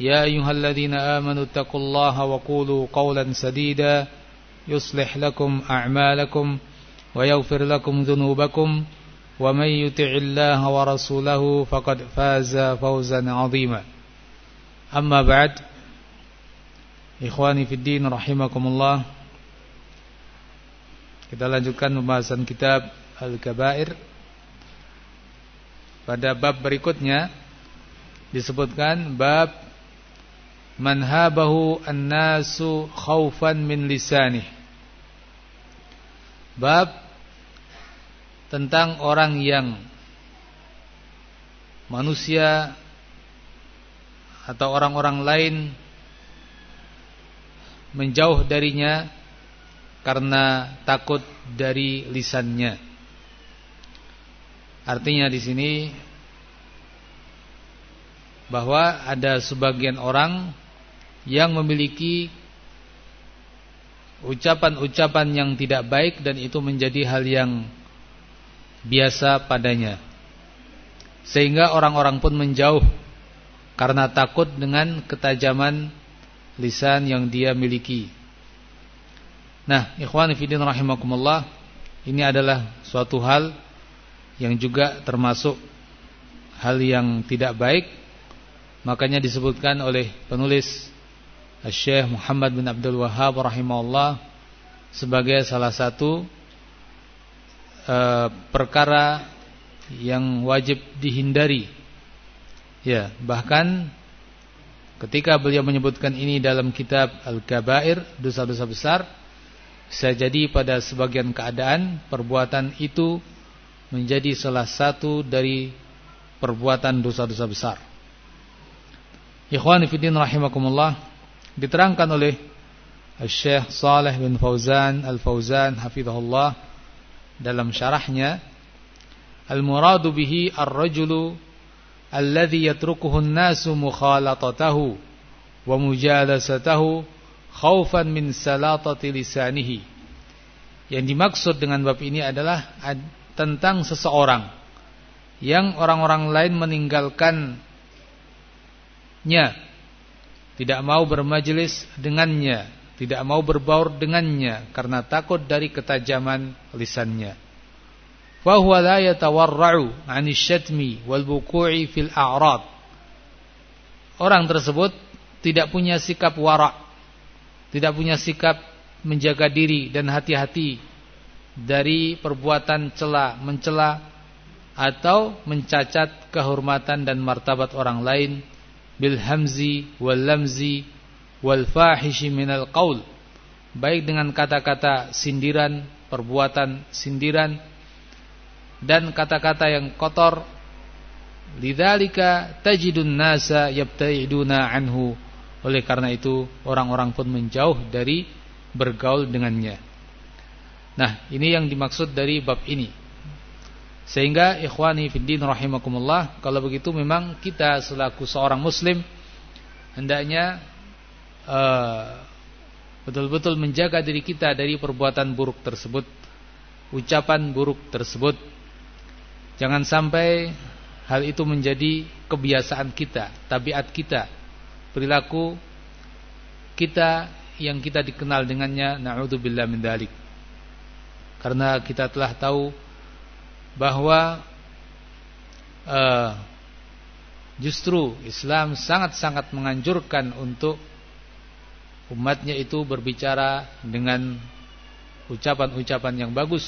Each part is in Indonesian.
يا أيها الذين آمنوا اتقوا الله وقولوا قولا سديدا يصلح لكم أعمالكم ويغفر لكم ذنوبكم ومن يطع الله ورسوله فقد فاز فوزا عظيما أما بعد إخواني في الدين رحمكم الله Kita lanjutkan pembahasan kitab Al-Kabair Pada bab berikutnya Disebutkan bab Manhabahu an-nasu khawfan min lisanih Bab Tentang orang yang Manusia Atau orang-orang lain Menjauh darinya karena takut dari lisannya. Artinya di sini bahwa ada sebagian orang yang memiliki ucapan-ucapan yang tidak baik dan itu menjadi hal yang biasa padanya. Sehingga orang-orang pun menjauh karena takut dengan ketajaman lisan yang dia miliki. Nah, ikhwan fillah rahimakumullah, ini adalah suatu hal yang juga termasuk hal yang tidak baik. Makanya disebutkan oleh penulis Syekh Muhammad bin Abdul Wahhab rahimahullah sebagai salah satu e, perkara yang wajib dihindari. Ya, bahkan ketika beliau menyebutkan ini dalam kitab Al-Kabair, dosa-dosa besar, bisa jadi pada sebagian keadaan perbuatan itu menjadi salah satu dari perbuatan dosa-dosa besar. Ikhwan fillah rahimakumullah diterangkan oleh Syekh Saleh bin Fauzan Al-Fauzan hafizahullah dalam syarahnya Al-muradu bihi ar-rajulu alladhi yatrukuhu an-nasu mukhalatatahu wa mujalasatahu khaufan min salatati lisanihi. Yang dimaksud dengan bab ini adalah tentang seseorang yang orang-orang lain meninggalkannya, tidak mau bermajelis dengannya, tidak mau berbaur dengannya karena takut dari ketajaman lisannya. Fahuwa la yatawarra'u 'ani syatmi wal buku'i fil a'rad. Orang tersebut tidak punya sikap wara' tidak punya sikap menjaga diri dan hati-hati dari perbuatan cela, mencela atau mencacat kehormatan dan martabat orang lain bil hamzi wal lamzi wal fahishi minal qaul baik dengan kata-kata sindiran, perbuatan sindiran dan kata-kata yang kotor lidzalika tajidun nasa yabta'iduna anhu oleh karena itu orang-orang pun menjauh dari bergaul dengannya. Nah, ini yang dimaksud dari bab ini. Sehingga ikhwani fiddin rahimakumullah, kalau begitu memang kita selaku seorang muslim hendaknya uh, betul-betul menjaga diri kita dari perbuatan buruk tersebut, ucapan buruk tersebut. Jangan sampai hal itu menjadi kebiasaan kita, tabiat kita perilaku kita yang kita dikenal dengannya naudzubillah min dalik. Karena kita telah tahu bahwa uh, justru Islam sangat-sangat menganjurkan untuk umatnya itu berbicara dengan ucapan-ucapan yang bagus.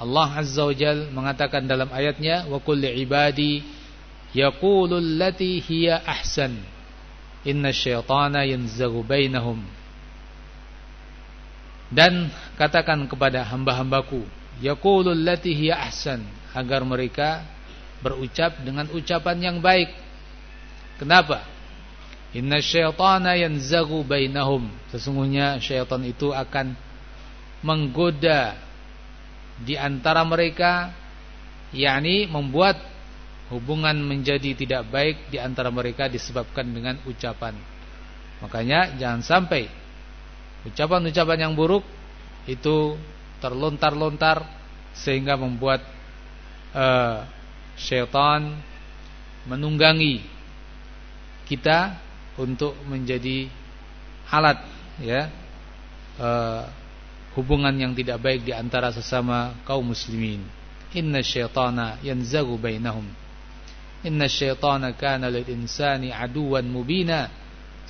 Allah Azza wa Jal mengatakan dalam ayatnya wa kulli ibadi yaqulul lati hiya ahsan inna syaitana yanzaghu bainahum dan katakan kepada hamba-hambaku yaqulul lati hiya ahsan. Agar mereka berucap dengan ucapan yang baik. Kenapa? Inna syaitana yanzaghu bainahum. Sesungguhnya syaitan itu akan menggoda di antara mereka yakni membuat hubungan menjadi tidak baik di antara mereka disebabkan dengan ucapan. Makanya jangan sampai ucapan-ucapan yang buruk itu terlontar-lontar sehingga membuat uh, syaitan menunggangi kita untuk menjadi alat ya uh, hubungan yang tidak baik di antara sesama kaum muslimin. Inna syaitana yanzagu bainahum. Inna syaitana kana lil insani aduwan mubina.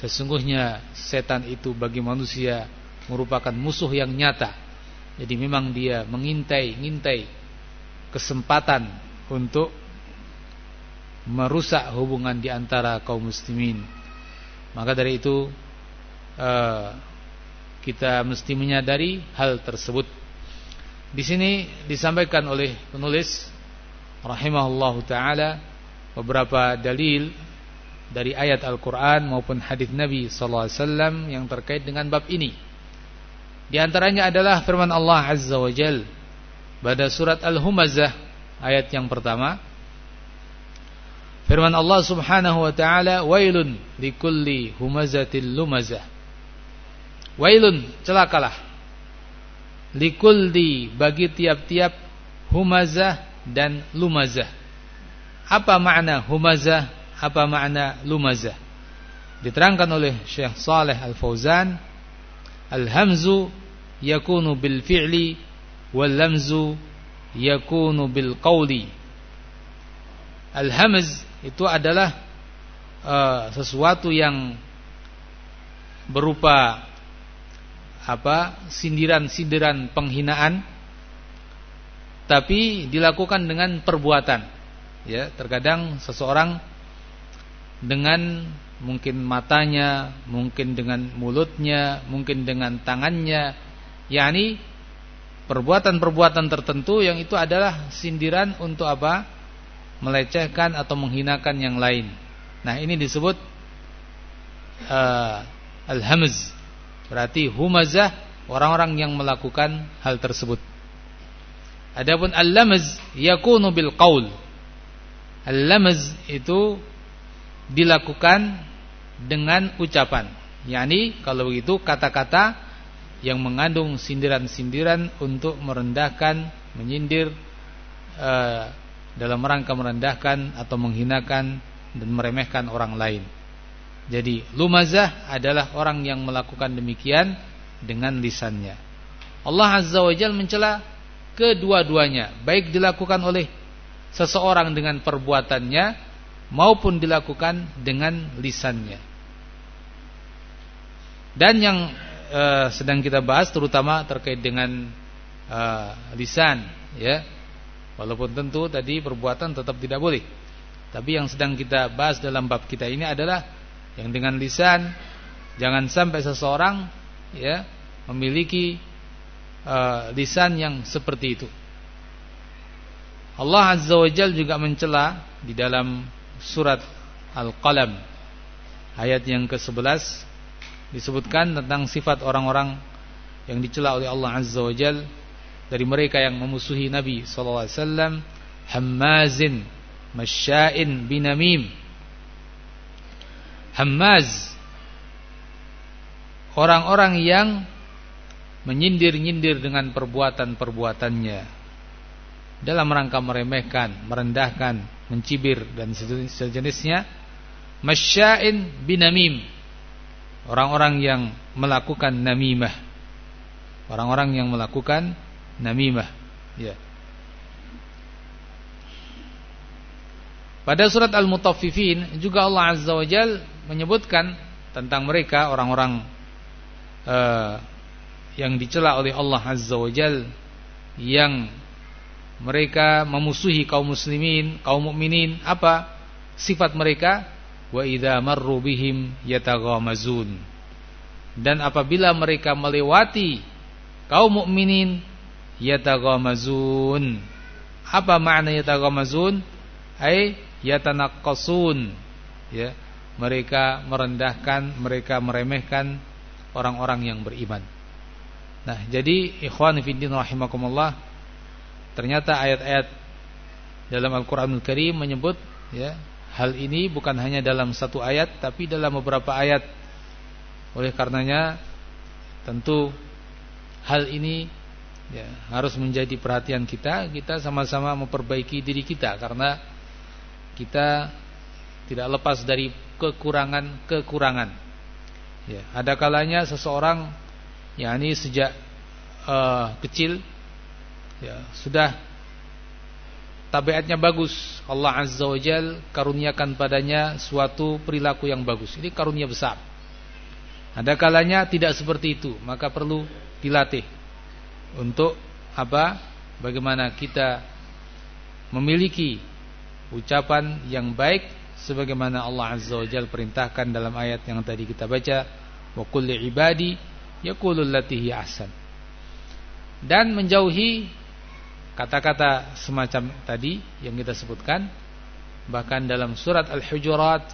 Sesungguhnya setan itu bagi manusia merupakan musuh yang nyata. Jadi memang dia mengintai-ngintai kesempatan untuk merusak hubungan di antara kaum muslimin. Maka dari itu uh, kita mesti menyadari hal tersebut. Di sini disampaikan oleh penulis rahimahullah taala beberapa dalil dari ayat Al-Qur'an maupun hadis Nabi sallallahu alaihi wasallam yang terkait dengan bab ini. Di antaranya adalah firman Allah Azza wa Jal pada surat Al-Humazah ayat yang pertama. Firman Allah Subhanahu wa taala, "Wailun likulli humazatil lumazah." Wailun celakalah Likuldi bagi tiap-tiap humazah dan lumazah Apa makna humazah Apa makna lumazah Diterangkan oleh Syekh Saleh Al-Fauzan Al-hamzu yakunu bil fi'li wal lamzu yakunu bil qawli Al-hamz itu adalah uh, sesuatu yang berupa apa sindiran-sindiran penghinaan tapi dilakukan dengan perbuatan. Ya terkadang seseorang dengan mungkin matanya mungkin dengan mulutnya mungkin dengan tangannya yakni perbuatan-perbuatan tertentu yang itu adalah sindiran untuk apa melecehkan atau menghinakan yang lain nah ini disebut uh, al-hamz Berarti humazah orang-orang yang melakukan hal tersebut. Adapun al-lamaz yakunu bil qaul. Al-lamaz itu dilakukan dengan ucapan. Yani kalau begitu kata-kata yang mengandung sindiran-sindiran untuk merendahkan, menyindir uh, dalam rangka merendahkan atau menghinakan dan meremehkan orang lain. Jadi lumazah adalah orang yang melakukan demikian dengan lisannya. Allah Azza wa Jalla mencela kedua-duanya, baik dilakukan oleh seseorang dengan perbuatannya maupun dilakukan dengan lisannya. Dan yang uh, sedang kita bahas terutama terkait dengan uh, lisan, ya. Walaupun tentu tadi perbuatan tetap tidak boleh. Tapi yang sedang kita bahas dalam bab kita ini adalah yang dengan lisan jangan sampai seseorang ya memiliki uh, lisan yang seperti itu. Allah Azza wa Jalla juga mencela di dalam surat Al-Qalam ayat yang ke-11 disebutkan tentang sifat orang-orang yang dicela oleh Allah Azza wa Jalla dari mereka yang memusuhi Nabi sallallahu alaihi wasallam hammazin masya'in binamim Hammaz Orang-orang yang Menyindir-nyindir dengan perbuatan-perbuatannya Dalam rangka meremehkan Merendahkan, mencibir Dan sejenisnya Masya'in binamim Orang-orang yang melakukan namimah. Orang-orang yang melakukan namimah. Ya. Pada surat Al-Mutaffifin juga Allah Azza wa Jal menyebutkan tentang mereka orang-orang uh, yang dicela oleh Allah Azza wa Jal yang mereka memusuhi kaum muslimin, kaum mukminin, apa sifat mereka? Wa idza marru bihim yataghamazun. Dan apabila mereka melewati kaum mukminin yataghamazun. Apa makna yataghamazun? Ai yatanaqqasun. Ya, mereka merendahkan, mereka meremehkan orang-orang yang beriman. Nah, jadi ikhwan fillah rahimakumullah, ternyata ayat-ayat dalam Al-Qur'anul Karim menyebut ya, hal ini bukan hanya dalam satu ayat tapi dalam beberapa ayat. Oleh karenanya tentu hal ini ya, harus menjadi perhatian kita. Kita sama-sama memperbaiki diri kita karena kita tidak lepas dari kekurangan-kekurangan. Ya, ada kalanya seseorang yakni sejak uh, kecil ya, sudah tabiatnya bagus. Allah Azza wa Jal karuniakan padanya suatu perilaku yang bagus. Ini karunia besar. Ada kalanya tidak seperti itu, maka perlu dilatih untuk apa? Bagaimana kita memiliki ucapan yang baik sebagaimana Allah Azza wa Jalla perintahkan dalam ayat yang tadi kita baca wa kulli ibadi yaqulul latihi ahsan dan menjauhi kata-kata semacam tadi yang kita sebutkan bahkan dalam surat Al-Hujurat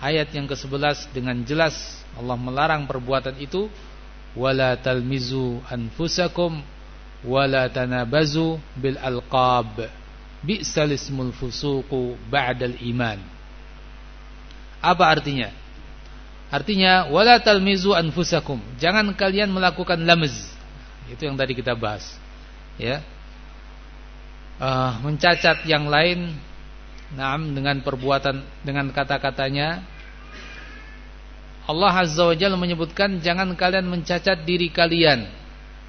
ayat yang ke-11 dengan jelas Allah melarang perbuatan itu wala talmizu anfusakum wala tanabazu bil alqab bi'sal ismul fusuqu ba'dal iman. Apa artinya? Artinya wala talmizu anfusakum. Jangan kalian melakukan lamz itu yang tadi kita bahas. Ya uh, mencacat yang lain Naam dengan perbuatan dengan kata-katanya Allah Azza wa Jalla menyebutkan jangan kalian mencacat diri kalian.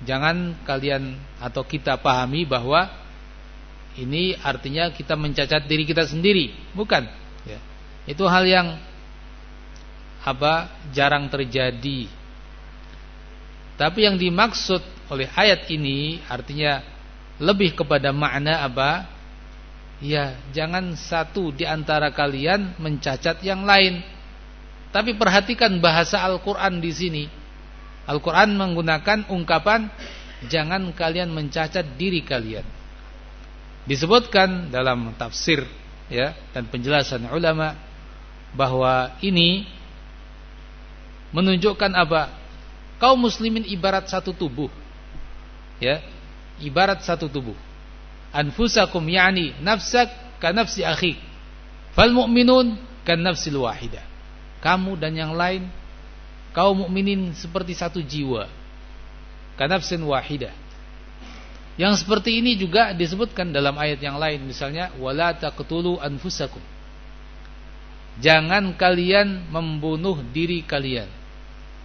Jangan kalian atau kita pahami bahwa ini artinya kita mencacat diri kita sendiri, bukan? Ya. Itu hal yang apa jarang terjadi. Tapi yang dimaksud oleh ayat ini artinya lebih kepada makna apa? Ya, jangan satu di antara kalian mencacat yang lain. Tapi perhatikan bahasa Al-Quran di sini. Al-Quran menggunakan ungkapan jangan kalian mencacat diri kalian. Disebutkan dalam tafsir ya dan penjelasan ulama bahwa ini menunjukkan apa? Kaum muslimin ibarat satu tubuh. Ya, ibarat satu tubuh. Anfusakum yani nafsak ka nafsi akhik. Fal mu'minun kan nafsil wahidah kamu dan yang lain kaum mukminin seperti satu jiwa. Kanafsin wahidah yang seperti ini juga disebutkan dalam ayat yang lain. Misalnya wala taqtulu anfusakum. Jangan kalian membunuh diri kalian.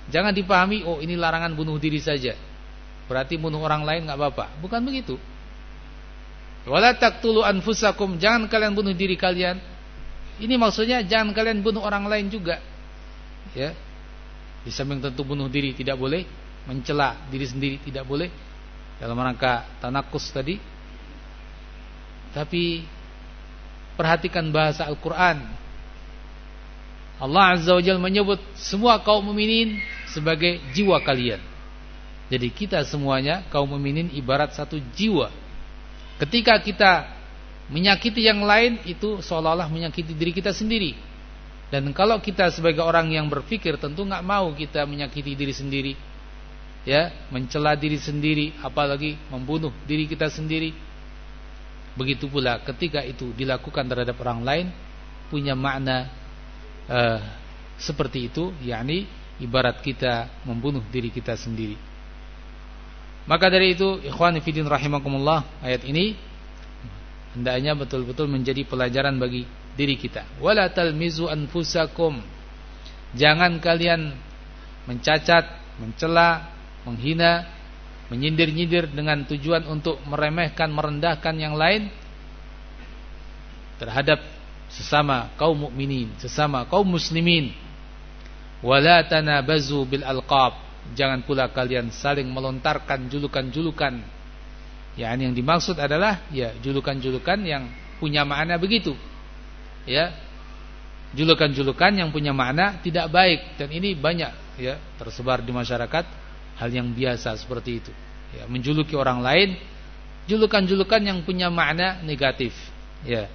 Jangan dipahami oh ini larangan bunuh diri saja berarti bunuh orang lain nggak apa-apa bukan begitu wala taqtulu anfusakum jangan kalian bunuh diri kalian ini maksudnya jangan kalian bunuh orang lain juga. Ya. Di samping tentu bunuh diri tidak boleh, mencela diri sendiri tidak boleh dalam rangka tanakus tadi. Tapi perhatikan bahasa Al-Qur'an. Allah Azza wa Jalla menyebut semua kaum mukminin sebagai jiwa kalian. Jadi kita semuanya kaum mukminin ibarat satu jiwa. Ketika kita Menyakiti yang lain itu seolah-olah menyakiti diri kita sendiri. Dan kalau kita sebagai orang yang berpikir tentu nggak mau kita menyakiti diri sendiri. Ya, mencela diri sendiri apalagi membunuh diri kita sendiri. Begitu pula ketika itu dilakukan terhadap orang lain punya makna uh, seperti itu, yakni ibarat kita membunuh diri kita sendiri. Maka dari itu, ikhwan fillah rahimakumullah, ayat ini hendaknya betul-betul menjadi pelajaran bagi diri kita. Wala talmizu anfusakum. Jangan kalian mencacat, mencela, menghina, menyindir-nyindir dengan tujuan untuk meremehkan, merendahkan yang lain terhadap sesama kaum mukminin, sesama kaum muslimin. Wala tanabazu bil alqab jangan pula kalian saling melontarkan julukan-julukan. Ya, yang dimaksud adalah ya julukan-julukan yang punya makna begitu. Ya. Julukan-julukan yang punya makna tidak baik dan ini banyak ya tersebar di masyarakat hal yang biasa seperti itu. Ya, menjuluki orang lain julukan-julukan yang punya makna negatif. Ya.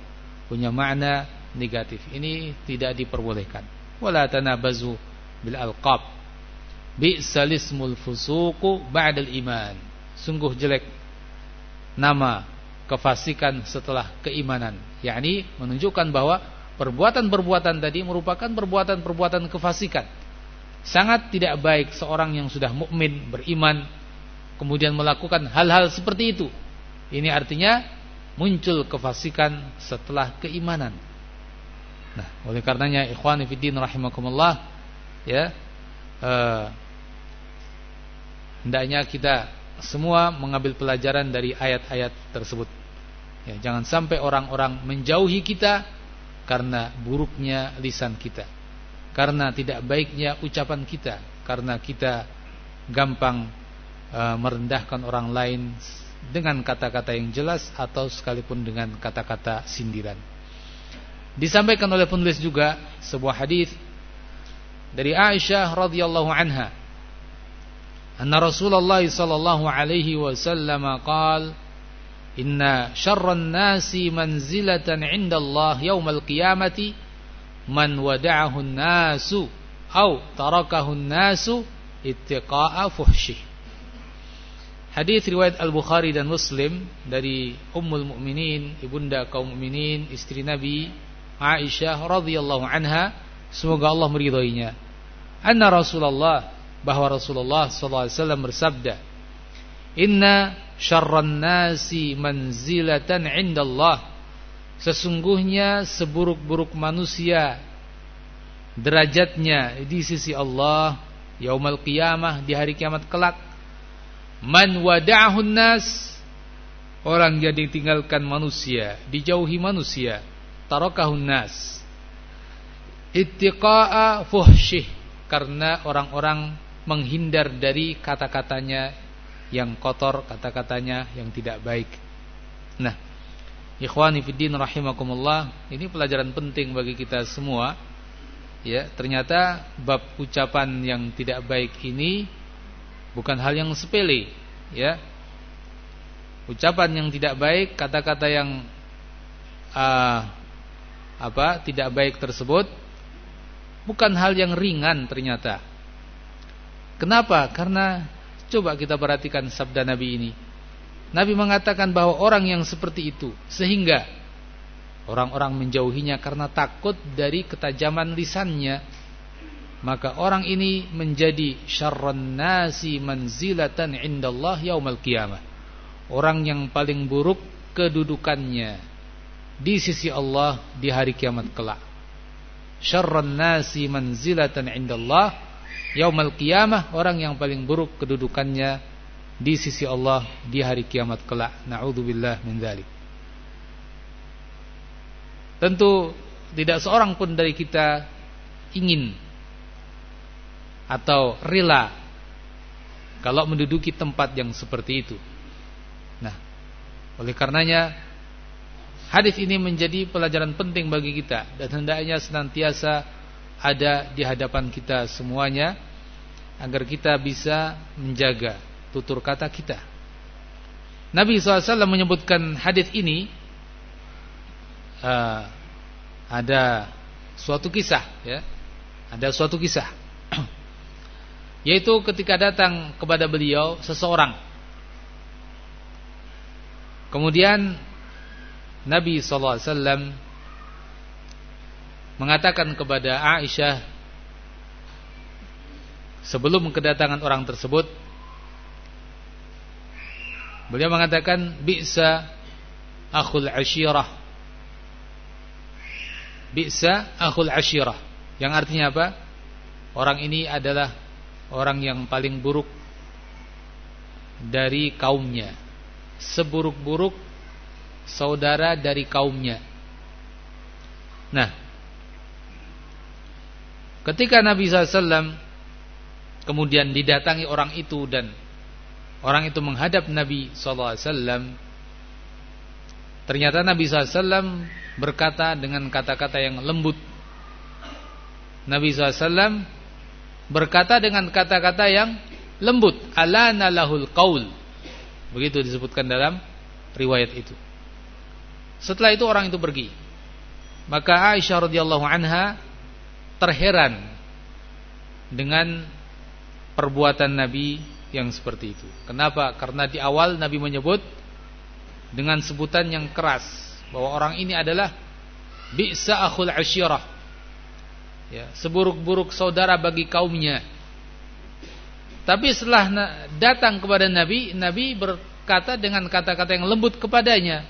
Punya makna negatif. Ini tidak diperbolehkan. Wala tanabazu bil alqab. Bi'sal ismul fusuqu ba'dal iman. Sungguh jelek nama kefasikan setelah keimanan. yakni menunjukkan bahwa perbuatan-perbuatan tadi merupakan perbuatan-perbuatan kefasikan. Sangat tidak baik seorang yang sudah mukmin, beriman kemudian melakukan hal-hal seperti itu. Ini artinya muncul kefasikan setelah keimanan. Nah, oleh karenanya ikhwani fiddin rahimakumullah ya eh, hendaknya kita semua mengambil pelajaran dari ayat-ayat tersebut. Ya, jangan sampai orang-orang menjauhi kita karena buruknya lisan kita. Karena tidak baiknya ucapan kita, karena kita gampang uh, merendahkan orang lain dengan kata-kata yang jelas atau sekalipun dengan kata-kata sindiran. Disampaikan oleh penulis juga sebuah hadis dari Aisyah radhiyallahu anha. Anna Rasulullah sallallahu alaihi wasallam qaal Inna syarran nasi manzilatan 'inda Allah yaumal qiyamati man wada'ahu an-nasu aw tarakahu an-nasu ittiqa'a fuhsyih. Hadis riwayat Al-Bukhari dan Muslim dari Ummul Mukminin, ibunda kaum mukminin, istri Nabi Aisyah radhiyallahu anha semoga Allah meridhoinya anna Rasulullah bahwa Rasulullah wasallam bersabda inna syarran nasi manzilatan indallah. Sesungguhnya seburuk-buruk manusia derajatnya di sisi Allah yaumal qiyamah di hari kiamat kelak. Man wada'ahun nas orang yang ditinggalkan manusia dijauhi manusia tarakahun nas ittiqa'a fuhsyih karena orang-orang menghindar dari kata-katanya yang kotor, kata-katanya yang tidak baik. Nah, ikhwani fiddin rahimakumullah, ini pelajaran penting bagi kita semua. Ya, ternyata bab ucapan yang tidak baik ini bukan hal yang sepele, ya. Ucapan yang tidak baik, kata-kata yang uh, apa tidak baik tersebut bukan hal yang ringan ternyata. Kenapa? Karena coba kita perhatikan sabda Nabi ini. Nabi mengatakan bahwa orang yang seperti itu sehingga orang-orang menjauhinya karena takut dari ketajaman lisannya, maka orang ini menjadi syarran nasi manzilatan indallah yaumal qiyamah. Orang yang paling buruk kedudukannya di sisi Allah di hari kiamat kelak. Syarran nasi manzilatan indallah yaumal qiyamah orang yang paling buruk kedudukannya di sisi Allah di hari kiamat kelak. Nauzubillah min dzalik. Tentu tidak seorang pun dari kita ingin atau rela kalau menduduki tempat yang seperti itu. Nah, oleh karenanya Hadis ini menjadi pelajaran penting bagi kita dan hendaknya senantiasa ada di hadapan kita semuanya agar kita bisa menjaga tutur kata kita. Nabi SAW menyebutkan hadis ini uh, ada suatu kisah ya. Ada suatu kisah. Yaitu ketika datang kepada beliau seseorang. Kemudian Nabi SAW mengatakan kepada Aisyah sebelum kedatangan orang tersebut beliau mengatakan bisa akhul ashirah bisa akhul ashirah. Yang artinya apa? Orang ini adalah orang yang paling buruk dari kaumnya. Seburuk-buruk saudara dari kaumnya. Nah, ketika Nabi SAW kemudian didatangi orang itu dan orang itu menghadap Nabi SAW ternyata Nabi SAW berkata dengan kata-kata yang lembut Nabi SAW berkata dengan kata-kata yang lembut alana lahul qaul. Begitu disebutkan dalam riwayat itu. Setelah itu orang itu pergi. Maka Aisyah radhiyallahu anha terheran dengan perbuatan Nabi yang seperti itu. Kenapa? Karena di awal Nabi menyebut dengan sebutan yang keras bahwa orang ini adalah bi'sa akhul asyirah. Ya, seburuk-buruk saudara bagi kaumnya. Tapi setelah datang kepada Nabi, Nabi berkata dengan kata-kata yang lembut kepadanya.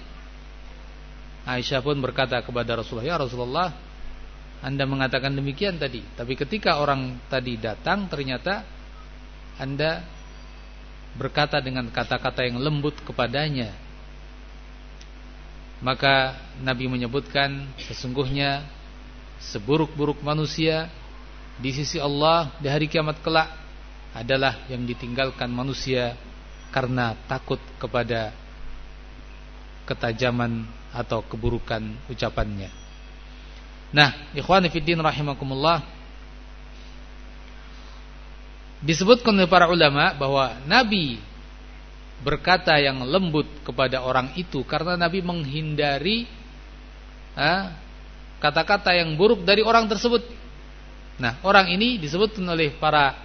Aisyah pun berkata kepada Rasulullah, "Ya Rasulullah, Anda mengatakan demikian tadi, tapi ketika orang tadi datang ternyata anda berkata dengan kata-kata yang lembut kepadanya. Maka Nabi menyebutkan Sesungguhnya Seburuk-buruk manusia Di sisi Allah di hari kiamat kelak Adalah yang ditinggalkan manusia Karena takut kepada Ketajaman Atau keburukan ucapannya Nah Ikhwanifiddin rahimakumullah Disebutkan oleh para ulama bahwa Nabi berkata yang lembut kepada orang itu karena Nabi menghindari kata-kata yang buruk dari orang tersebut. Nah, orang ini disebutkan oleh para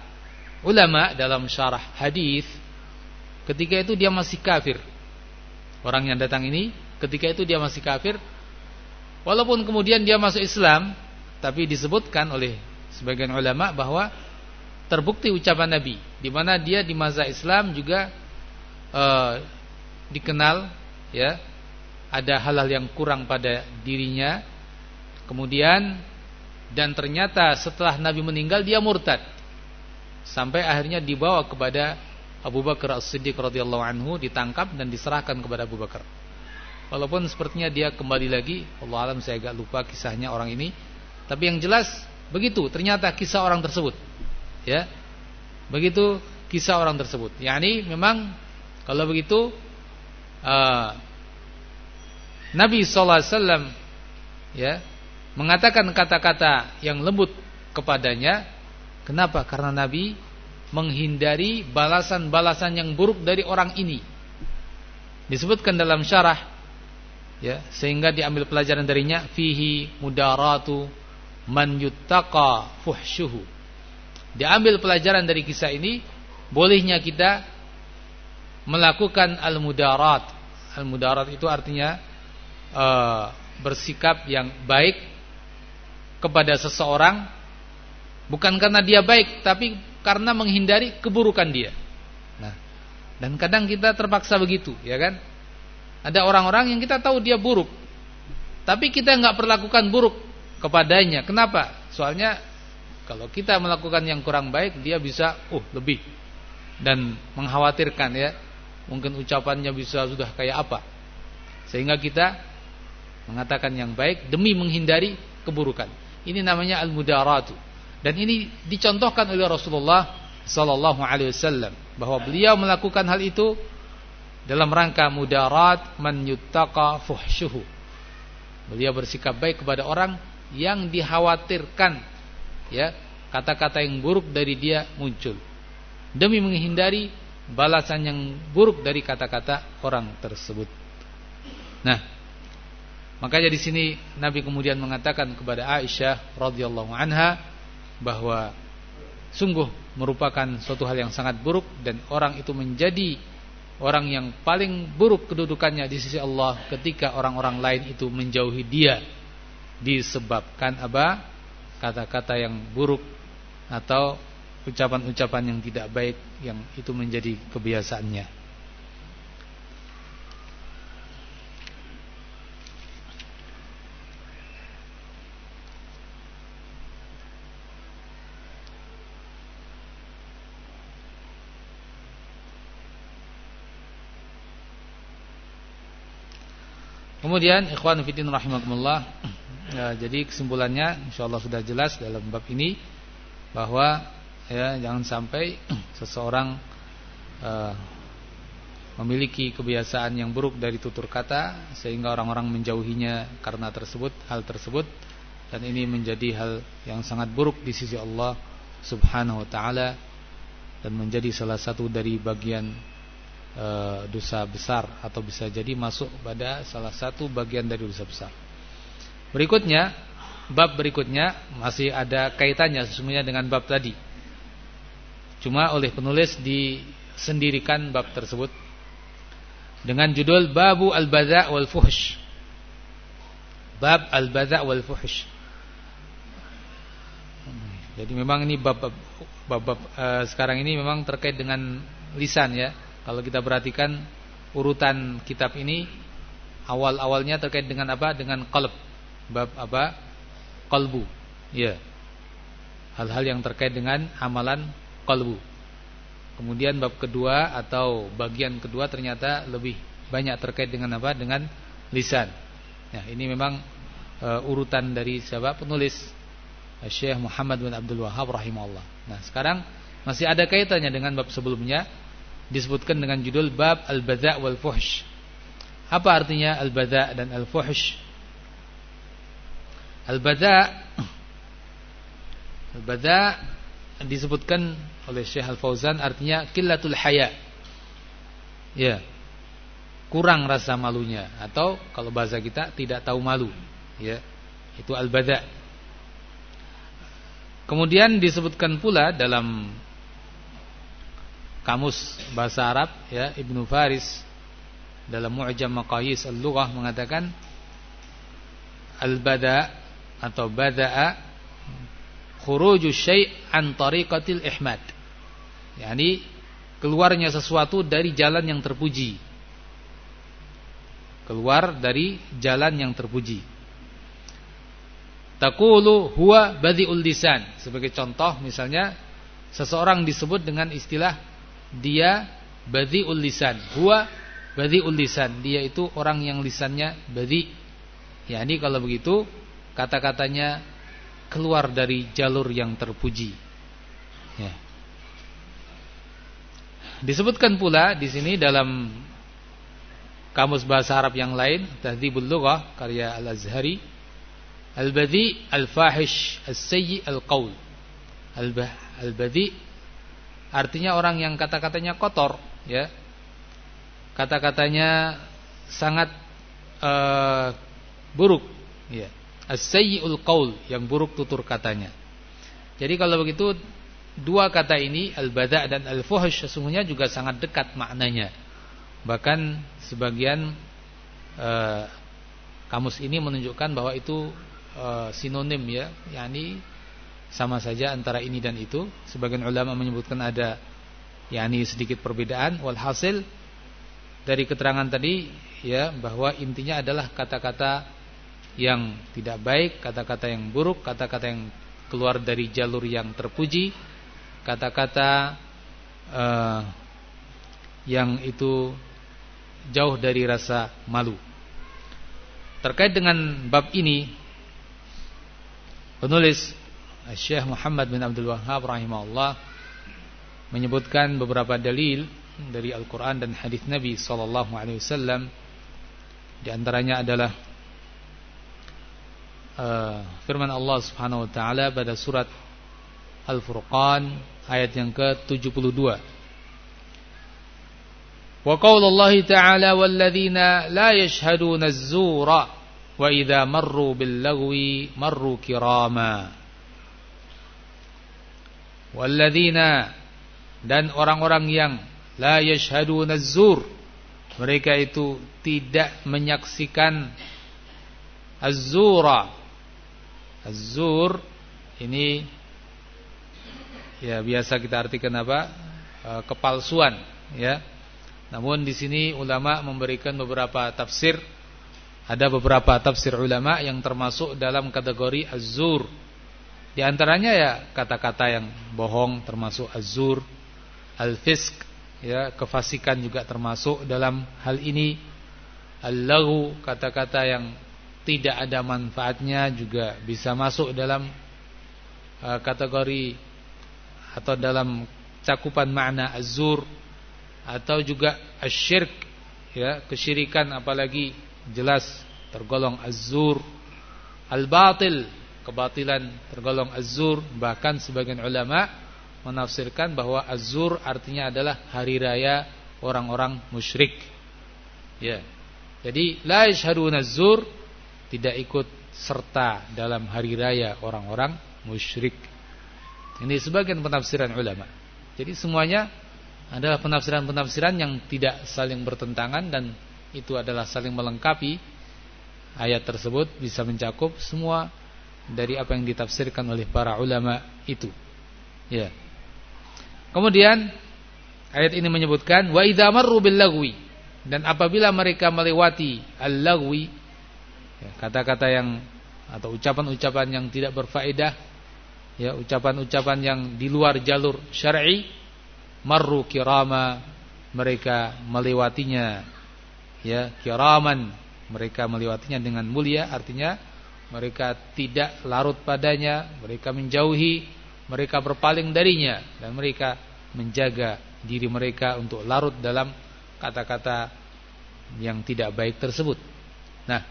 ulama dalam syarah hadis ketika itu dia masih kafir. Orang yang datang ini ketika itu dia masih kafir walaupun kemudian dia masuk Islam tapi disebutkan oleh sebagian ulama bahwa terbukti ucapan Nabi di mana dia di masa Islam juga uh, dikenal ya ada hal-hal yang kurang pada dirinya. Kemudian dan ternyata setelah Nabi meninggal dia murtad. Sampai akhirnya dibawa kepada Abu Bakar As-Siddiq radhiyallahu anhu ditangkap dan diserahkan kepada Abu Bakar walaupun sepertinya dia kembali lagi Allah alam saya agak lupa kisahnya orang ini tapi yang jelas begitu ternyata kisah orang tersebut Ya. Begitu kisah orang tersebut. Yani memang kalau begitu uh, Nabi sallallahu alaihi ya mengatakan kata-kata yang lembut kepadanya. Kenapa? Karena Nabi menghindari balasan-balasan yang buruk dari orang ini. Disebutkan dalam syarah ya, sehingga diambil pelajaran darinya fihi mudaratu man yuttaqa fuhsyuhu Diambil pelajaran dari kisah ini bolehnya kita melakukan al-mudarat. Al-mudarat itu artinya uh, bersikap yang baik kepada seseorang bukan karena dia baik tapi karena menghindari keburukan dia. Nah, dan kadang kita terpaksa begitu, ya kan? Ada orang-orang yang kita tahu dia buruk, tapi kita nggak perlakukan buruk kepadanya. Kenapa? Soalnya kalau kita melakukan yang kurang baik, dia bisa uh lebih dan mengkhawatirkan ya. Mungkin ucapannya bisa sudah kayak apa. Sehingga kita mengatakan yang baik demi menghindari keburukan. Ini namanya al-mudaratu. Dan ini dicontohkan oleh Rasulullah sallallahu alaihi wasallam bahwa beliau melakukan hal itu dalam rangka mudarat man yuttaqa fuhsyuhu. Beliau bersikap baik kepada orang yang dikhawatirkan ya kata-kata yang buruk dari dia muncul demi menghindari balasan yang buruk dari kata-kata orang tersebut. Nah, makanya di sini Nabi kemudian mengatakan kepada Aisyah radhiyallahu anha bahwa sungguh merupakan suatu hal yang sangat buruk dan orang itu menjadi orang yang paling buruk kedudukannya di sisi Allah ketika orang-orang lain itu menjauhi dia disebabkan apa? kata-kata yang buruk atau ucapan-ucapan yang tidak baik yang itu menjadi kebiasaannya. Kemudian ikhwan fillah rahimakumullah Ya, jadi kesimpulannya insyaallah sudah jelas dalam bab ini bahwa ya jangan sampai seseorang uh, memiliki kebiasaan yang buruk dari tutur kata sehingga orang-orang menjauhinya karena tersebut hal tersebut. Dan ini menjadi hal yang sangat buruk di sisi Allah Subhanahu wa taala dan menjadi salah satu dari bagian e, dosa besar atau bisa jadi masuk pada salah satu bagian dari dosa besar. Berikutnya, bab berikutnya masih ada kaitannya sesungguhnya dengan bab tadi. Cuma oleh penulis disendirikan bab tersebut dengan judul Babu Al-Badha' wal Fuhsh. Bab Al-Badha' wal Fuhsh. Jadi memang ini bab bab, bab, bab uh, sekarang ini memang terkait dengan lisan ya. Kalau kita perhatikan urutan kitab ini awal-awalnya terkait dengan apa? Dengan qalb. Bab apa? Qalbu. Ya. Hal-hal yang terkait dengan amalan qalbu. Kemudian bab kedua atau bagian kedua ternyata lebih banyak terkait dengan apa? Dengan lisan. Ya, ini memang uh, urutan dari siapa penulis Syekh Muhammad bin Abdul Wahab rahimahullah. Nah, sekarang masih ada kaitannya dengan bab sebelumnya disebutkan dengan judul bab al-badza' wal fuhsh. Apa artinya al-badza' dan al-fuhsh? Al-badza' al-badza' disebutkan oleh Syekh Al-Fauzan artinya killatul haya. Ya. Kurang rasa malunya atau kalau bahasa kita tidak tahu malu, ya. Itu al-bada. Kemudian disebutkan pula dalam kamus bahasa Arab ya Ibnu Faris dalam Mu'jam Maqayis Al-Lughah mengatakan al-bada atau bada'a khuruju syai' an tariqatil ihmad. Yani keluarnya sesuatu dari jalan yang terpuji. Keluar dari jalan yang terpuji. Taqulu huwa badiul lisan. Sebagai contoh misalnya seseorang disebut dengan istilah dia badiul lisan. Huwa badiul lisan. Dia itu orang yang lisannya badi. Yani kalau begitu kata-katanya keluar dari jalur yang terpuji. Ya. Disebutkan pula di sini dalam kamus bahasa Arab yang lain, Tahdhibul Lughah karya Al-Azhari, Al-Badhi Al-Fahish As-Sayyi Al-Qaul. Al-Badhi artinya orang yang kata-katanya kotor, ya. Kata-katanya sangat uh, buruk, ya as-sayyi'ul yang buruk tutur katanya. Jadi kalau begitu dua kata ini al-bada' dan al-fuhsh sesungguhnya juga sangat dekat maknanya. Bahkan sebagian uh, kamus ini menunjukkan bahwa itu uh, sinonim ya, yakni sama saja antara ini dan itu. Sebagian ulama menyebutkan ada yakni sedikit perbedaan walhasil dari keterangan tadi ya bahwa intinya adalah kata-kata yang tidak baik, kata-kata yang buruk, kata-kata yang keluar dari jalur yang terpuji, kata-kata uh, yang itu jauh dari rasa malu. Terkait dengan bab ini, penulis Syekh Muhammad bin Abdul Wahhab rahimahullah menyebutkan beberapa dalil dari Al-Qur'an dan hadis Nabi sallallahu alaihi wasallam di antaranya adalah uh, firman Allah Subhanahu wa taala pada surat Al-Furqan ayat yang ke-72. Wa qaulullah ta'ala walladzina la yashhaduna az-zura wa idza marru bil lagwi marru kirama. Walladzina dan orang-orang yang la yashhaduna az-zur mereka itu tidak menyaksikan az-zura Az-zur ini ya biasa kita artikan apa? E, kepalsuan ya. Namun di sini ulama memberikan beberapa tafsir. Ada beberapa tafsir ulama yang termasuk dalam kategori az-zur. Di antaranya ya kata-kata yang bohong termasuk az-zur, al-fisk ya, kefasikan juga termasuk dalam hal ini. Al-laghu kata-kata yang tidak ada manfaatnya juga bisa masuk dalam uh, kategori atau dalam cakupan makna azur atau juga asyirk ya kesyirikan apalagi jelas tergolong azur al-batil kebatilan tergolong azur bahkan sebagian ulama menafsirkan bahwa azur artinya adalah hari raya orang-orang musyrik. Ya. Jadi la yashhaduna azur tidak ikut serta dalam hari raya orang-orang musyrik. Ini sebagian penafsiran ulama. Jadi semuanya adalah penafsiran-penafsiran yang tidak saling bertentangan dan itu adalah saling melengkapi. Ayat tersebut bisa mencakup semua dari apa yang ditafsirkan oleh para ulama itu. Ya. Kemudian ayat ini menyebutkan wa idza marru lagwi dan apabila mereka melewati al-lagwi ya, kata-kata ya, yang atau ucapan-ucapan yang tidak berfaedah ya ucapan-ucapan yang di luar jalur syar'i marru kirama mereka melewatinya ya kiraman mereka melewatinya dengan mulia artinya mereka tidak larut padanya mereka menjauhi mereka berpaling darinya dan mereka menjaga diri mereka untuk larut dalam kata-kata yang tidak baik tersebut. Nah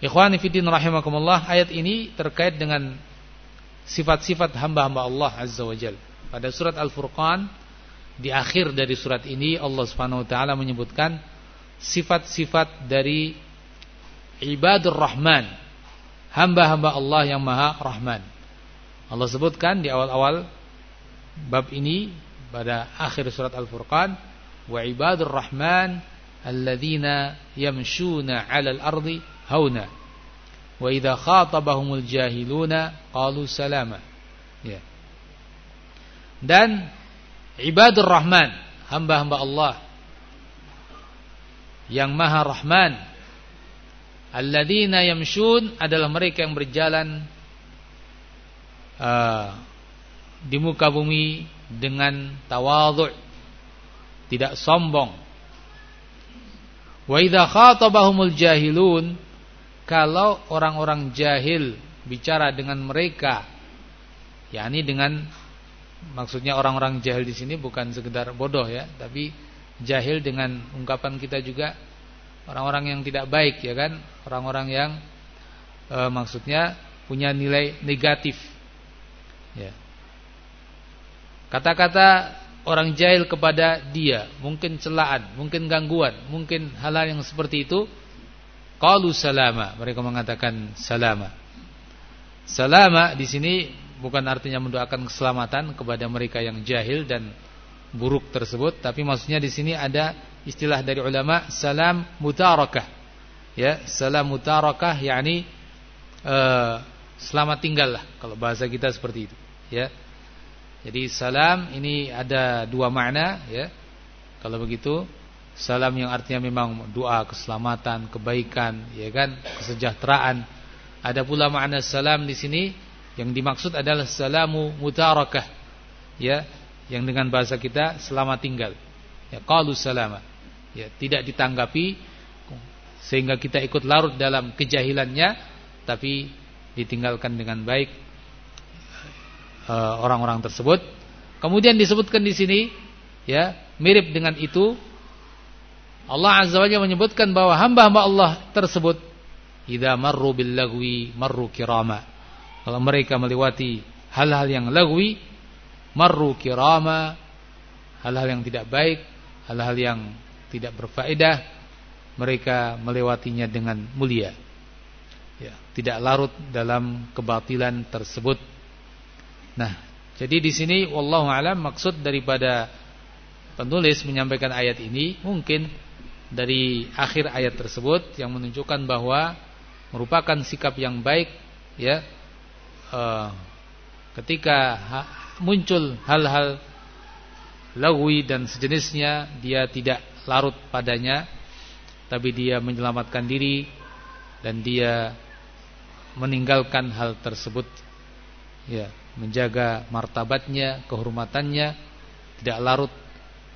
ikhwani fillah rahimakumullah ayat ini terkait dengan sifat-sifat hamba-hamba Allah azza wajalla pada surat Al-Furqan di akhir dari surat ini Allah Subhanahu wa taala menyebutkan sifat-sifat dari ibadur rahman hamba-hamba Allah yang maha rahman. Allah sebutkan di awal-awal bab ini pada akhir surat Al-Furqan wa ibadur rahman alladzina yamshuna 'alal ardi hauna. Wa idza khatabahumul jahiluna qalu salama. Ya. Dan ibadur rahman hamba-hamba Allah yang maha rahman alladzina yamshun adalah mereka yang berjalan uh, di muka bumi dengan tawadhu tidak sombong. Wa idza khatabahumul jahilun kalau orang-orang jahil bicara dengan mereka yakni dengan maksudnya orang-orang jahil di sini bukan sekedar bodoh ya, tapi jahil dengan ungkapan kita juga orang-orang yang tidak baik ya kan, orang-orang yang e, maksudnya punya nilai negatif. Ya. Kata-kata orang jahil kepada dia, mungkin celaan, mungkin gangguan, mungkin hal-hal yang seperti itu. Qalu salama, mereka mengatakan salama. Salama di sini bukan artinya mendoakan keselamatan kepada mereka yang jahil dan buruk tersebut, tapi maksudnya di sini ada istilah dari ulama salam mutarakah. Ya, salam mutarakah yakni uh, selamat tinggal lah kalau bahasa kita seperti itu, ya. Jadi salam ini ada dua makna, ya. Kalau begitu, salam yang artinya memang doa keselamatan, kebaikan, ya kan, kesejahteraan. Ada pula makna salam di sini yang dimaksud adalah salamu mutarakah. Ya, yang dengan bahasa kita selamat tinggal. Ya, qalu salama. Ya, tidak ditanggapi sehingga kita ikut larut dalam kejahilannya tapi ditinggalkan dengan baik eh, orang-orang tersebut. Kemudian disebutkan di sini ya, mirip dengan itu Allah Azza wa Jalla menyebutkan bahwa hamba-hamba Allah tersebut idza marru bil lagwi marru kirama kalau mereka melewati hal-hal yang lagwi, marru kirama, hal-hal yang tidak baik, hal-hal yang tidak berfaedah, mereka melewatinya dengan mulia. Ya, tidak larut dalam kebatilan tersebut. Nah, jadi di sini wallahu alam maksud daripada penulis menyampaikan ayat ini mungkin dari akhir ayat tersebut yang menunjukkan bahwa merupakan sikap yang baik ya uh, ketika muncul hal-hal lagwi dan sejenisnya dia tidak larut padanya tapi dia menyelamatkan diri dan dia meninggalkan hal tersebut. Ya menjaga martabatnya kehormatannya tidak larut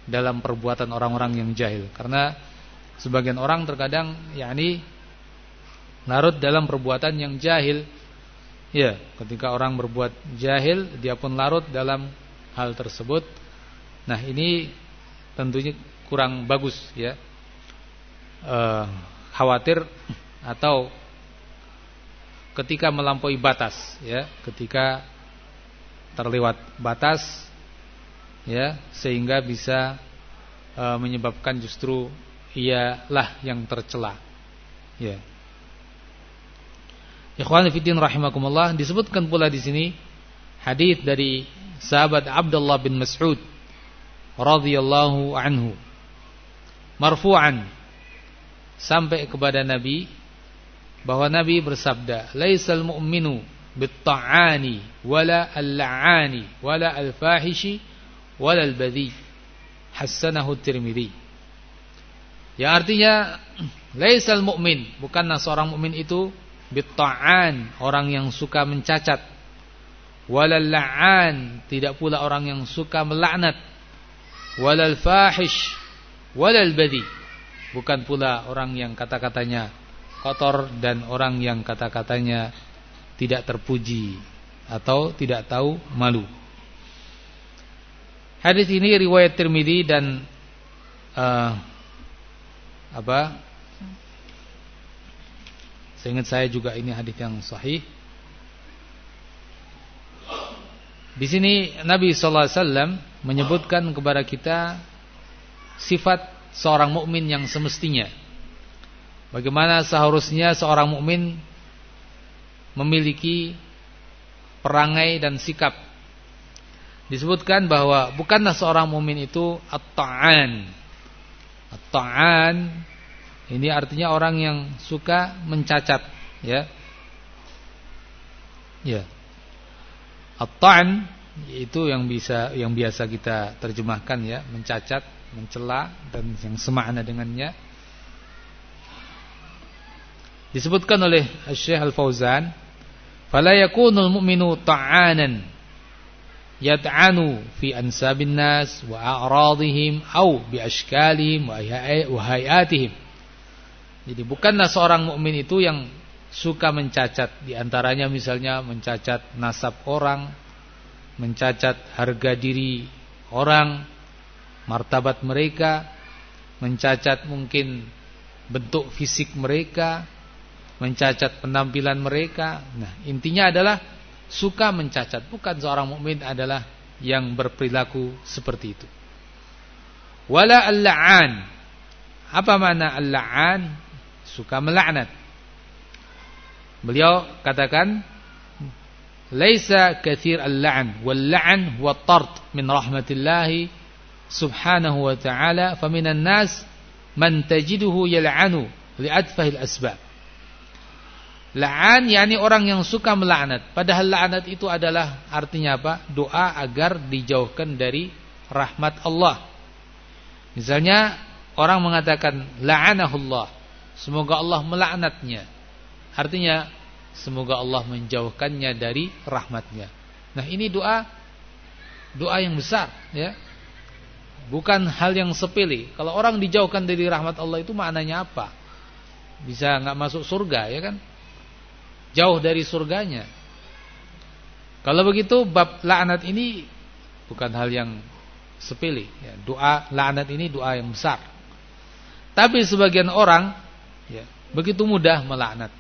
dalam perbuatan orang-orang yang jahil. Karena sebagian orang terkadang yakni larut dalam perbuatan yang jahil Ya, ketika orang berbuat jahil, dia pun larut dalam hal tersebut. Nah, ini tentunya kurang bagus ya. E, khawatir atau ketika melampaui batas ya, ketika terlewat batas ya sehingga bisa e, menyebabkan justru ialah yang tercela. Ya. Ikhwan fillah rahimakumullah disebutkan pula di sini hadis dari sahabat Abdullah bin Mas'ud radhiyallahu anhu. Marfu'an sampai kepada Nabi bahwa Nabi bersabda laisal mu'minu bit-ta'ani wala al-la'ani wala al-fahishi wala al-badhi. Hasanahu Tirmidzi. Yang artinya laisal mu'min bukanlah seorang mukmin itu bit-ta'an orang yang suka mencacat. Walal la'an tidak pula orang yang suka melaknat. Walal fahish walal badi bukan pula orang yang kata-katanya kotor dan orang yang kata-katanya tidak terpuji atau tidak tahu malu. Hadis ini riwayat Tirmidzi dan uh, apa seingat saya juga ini hadis yang sahih Di sini Nabi sallallahu alaihi wasallam menyebutkan kepada kita sifat seorang mukmin yang semestinya. Bagaimana seharusnya seorang mukmin memiliki perangai dan sikap. Disebutkan bahwa bukanlah seorang mukmin itu at-ta'an. At-ta'an ini artinya orang yang suka mencacat, ya. Ya. At-ta'n itu yang bisa yang biasa kita terjemahkan ya, mencacat, mencela dan yang semakna dengannya. Disebutkan oleh Syekh Al-Fauzan, "Fala yakunul mu'minu ta'anan yat'anu fi ansabin nas wa a'radihim au bi ashkalihim wa hayatihim." Jadi bukanlah seorang mukmin itu yang suka mencacat di antaranya misalnya mencacat nasab orang, mencacat harga diri orang, martabat mereka, mencacat mungkin bentuk fisik mereka, mencacat penampilan mereka. Nah, intinya adalah suka mencacat, bukan seorang mukmin adalah yang berperilaku seperti itu. Wala al-la'an. Apa makna al-la'an? Suka melaknat. Beliau katakan Laisa kathir al-la'an wal-la'an huwa tart min rahmatillahi subhanahu wa ta'ala faminan nas man tajiduhu yal'anu li'adfahil asbab. La'an yakni orang yang suka melaknat. Padahal laknat itu adalah artinya apa? Doa agar dijauhkan dari rahmat Allah. Misalnya orang mengatakan la'anahullah semoga Allah melaknatnya Artinya semoga Allah menjauhkannya dari rahmatnya. Nah ini doa doa yang besar ya. Bukan hal yang sepele. Kalau orang dijauhkan dari rahmat Allah itu maknanya apa? Bisa nggak masuk surga ya kan? Jauh dari surganya. Kalau begitu bab laknat ini bukan hal yang sepele ya. Doa laknat ini doa yang besar. Tapi sebagian orang begitu mudah melaknat.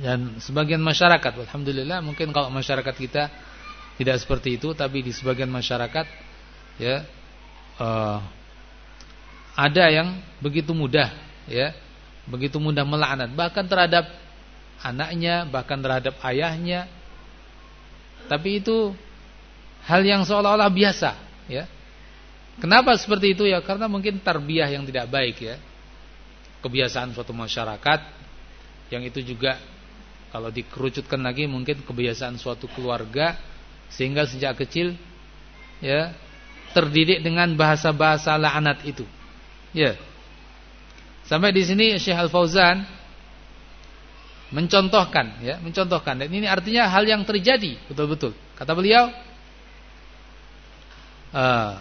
Dan sebagian masyarakat alhamdulillah mungkin kalau masyarakat kita tidak seperti itu tapi di sebagian masyarakat ya uh, ada yang begitu mudah ya begitu mudah melaknat. Bahkan terhadap anaknya bahkan terhadap ayahnya. Tapi itu hal yang seolah-olah biasa ya. Kenapa seperti itu? Ya karena mungkin tarbiyah yang tidak baik ya kebiasaan suatu masyarakat yang itu juga kalau dikerucutkan lagi mungkin kebiasaan suatu keluarga sehingga sejak kecil ya terdidik dengan bahasa-bahasa laknat itu. Ya. Sampai di sini Syekh Al Fauzan mencontohkan ya, mencontohkan dan ini artinya hal yang terjadi betul-betul. Kata beliau uh,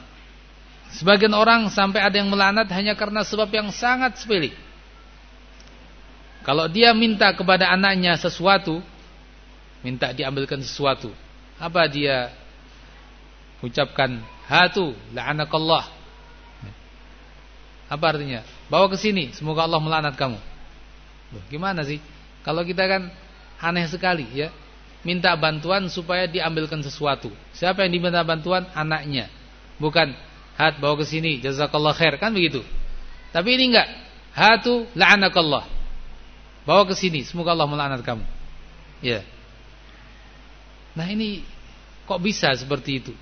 sebagian orang sampai ada yang melaknat hanya karena sebab yang sangat sepele. Kalau dia minta kepada anaknya sesuatu, minta diambilkan sesuatu, apa dia ucapkan hatu la'anakallah. Apa artinya? Bawa ke sini, semoga Allah melaknat kamu. Loh, gimana sih? Kalau kita kan aneh sekali ya. Minta bantuan supaya diambilkan sesuatu. Siapa yang diminta bantuan? Anaknya. Bukan hat bawa ke sini, jazakallah khair, kan begitu. Tapi ini enggak. Hatu la'anakallah. Bawa ke sini, semoga Allah melaknat kamu. Ya. Nah, ini kok bisa seperti itu?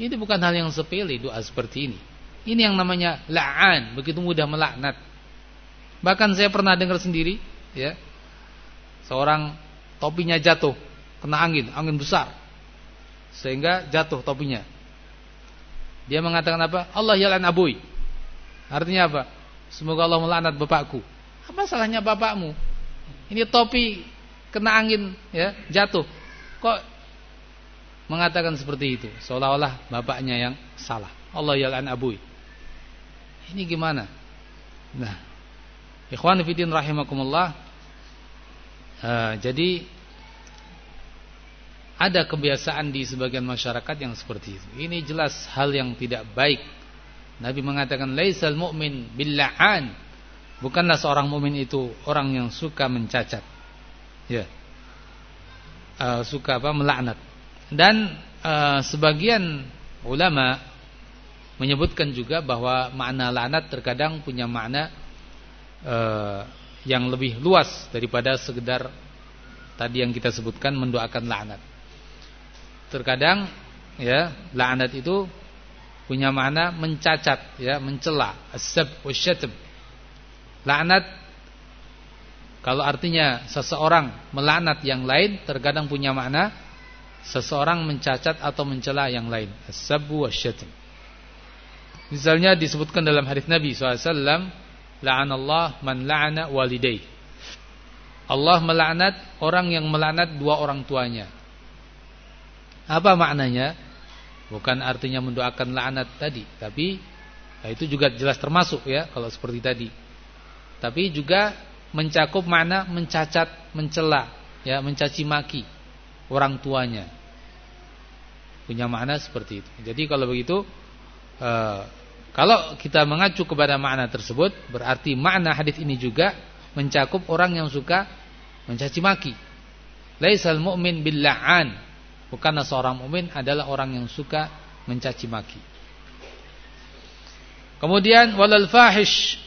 Ini bukan hal yang sepele doa seperti ini. Ini yang namanya la'an, begitu mudah melaknat. Bahkan saya pernah dengar sendiri, ya. Seorang topinya jatuh, kena angin, angin besar. Sehingga jatuh topinya. Dia mengatakan apa? Allah yalan abui. Artinya apa? Semoga Allah melaknat bapakku. Apa salahnya bapakmu? Ini topi kena angin ya, jatuh. Kok mengatakan seperti itu? Seolah-olah bapaknya yang salah. Allah yalan abui. Ini gimana? Nah, ikhwan fillah rahimakumullah. Uh, jadi ada kebiasaan di sebagian masyarakat yang seperti itu. Ini jelas hal yang tidak baik. Nabi mengatakan laisal mu'min billa'an Bukanlah seorang mukmin itu orang yang suka mencacat. Ya. Uh, suka apa? melaknat. Dan uh, sebagian ulama menyebutkan juga bahwa makna laknat terkadang punya makna uh, yang lebih luas daripada sekedar tadi yang kita sebutkan mendoakan laknat. Terkadang ya, laknat itu punya makna mencacat ya, mencela, asab wasyatm Laknat kalau artinya seseorang melaknat yang lain terkadang punya makna seseorang mencacat atau mencela yang lain. As-sabbu. Misalnya disebutkan dalam hadis Nabi SAW, la'anallah man la'ana walidayh. Allah melaknat orang yang melaknat dua orang tuanya. Apa maknanya? Bukan artinya mendoakan laknat tadi, tapi ya itu juga jelas termasuk ya kalau seperti tadi. Tapi juga mencakup makna mencacat, mencela, ya, mencaci maki orang tuanya. Punya makna seperti itu. Jadi kalau begitu e, kalau kita mengacu kepada makna tersebut berarti makna hadis ini juga mencakup orang yang suka mencaci maki. Laisal mu'min billa'an. Bukanlah seorang mukmin adalah orang yang suka mencaci maki. Kemudian walal fahish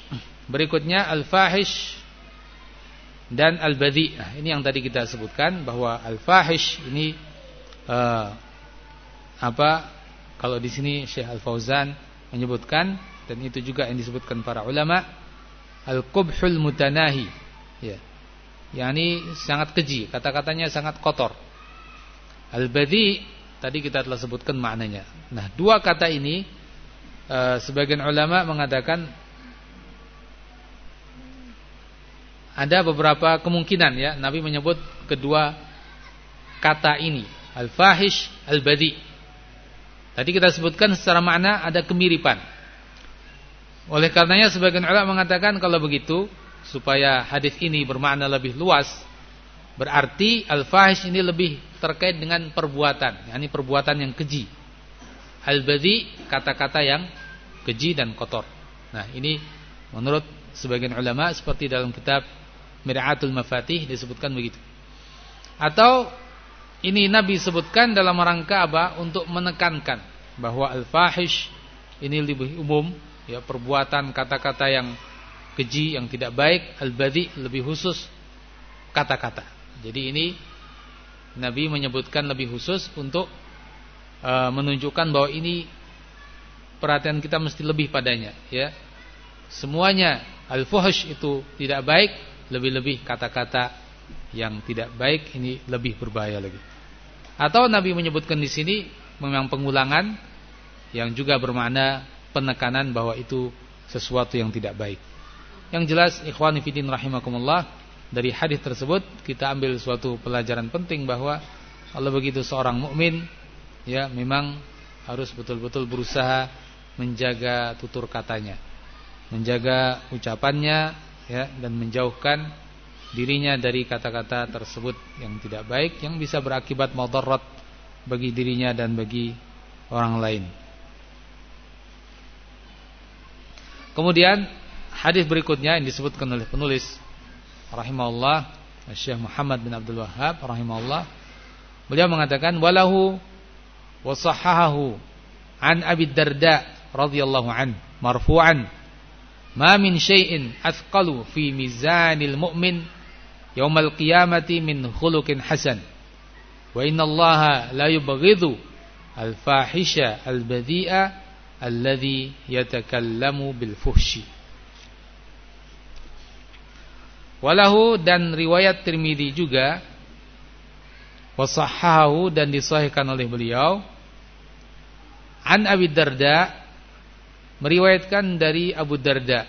Berikutnya al-fahish dan al-badhi. Nah, ini yang tadi kita sebutkan bahwa al-fahish ini uh, apa? Kalau di sini Syekh Al-Fauzan menyebutkan dan itu juga yang disebutkan para ulama al-qubhul mutanahi. Ya. yakni sangat keji, kata-katanya sangat kotor. Al-badhi tadi kita telah sebutkan maknanya. Nah, dua kata ini uh, sebagian ulama mengatakan ada beberapa kemungkinan ya Nabi menyebut kedua kata ini al-fahish al-badi. Tadi kita sebutkan secara makna ada kemiripan. Oleh karenanya sebagian ulama mengatakan kalau begitu supaya hadis ini bermakna lebih luas berarti al-fahish ini lebih terkait dengan perbuatan, yakni perbuatan yang keji. Al-badi kata-kata yang keji dan kotor. Nah, ini menurut sebagian ulama seperti dalam kitab Mir'atul Mafatih disebutkan begitu. Atau ini Nabi sebutkan dalam rangka apa? Untuk menekankan bahwa al-fahish ini lebih umum, ya perbuatan kata-kata yang keji yang tidak baik, al-badi lebih khusus kata-kata. Jadi ini Nabi menyebutkan lebih khusus untuk uh, menunjukkan bahwa ini perhatian kita mesti lebih padanya, ya. Semuanya al-fuhsh itu tidak baik, lebih-lebih kata-kata yang tidak baik ini lebih berbahaya lagi. Atau Nabi menyebutkan di sini memang pengulangan yang juga bermakna penekanan bahwa itu sesuatu yang tidak baik. Yang jelas ikhwani fillah rahimakumullah dari hadis tersebut kita ambil suatu pelajaran penting bahwa kalau begitu seorang mukmin ya memang harus betul-betul berusaha menjaga tutur katanya, menjaga ucapannya, ya dan menjauhkan dirinya dari kata-kata tersebut yang tidak baik yang bisa berakibat mudarat bagi dirinya dan bagi orang lain. Kemudian hadis berikutnya yang disebutkan oleh penulis rahimahullah Syekh Muhammad bin Abdul Wahhab rahimahullah beliau mengatakan walahu wa sahahahu an Abi Darda radhiyallahu an marfu'an ma min syai'in athqalu fi mizanil mu'min yaumal qiyamati min khuluqin hasan wa inna allaha la yubghidhu al fahisha al badhi'a alladhi yatakallamu bil fuhshi walahu dan riwayat Tirmidzi juga. wasahahu dan disahihkan oleh beliau. an Abi Darda meriwayatkan dari Abu Darda.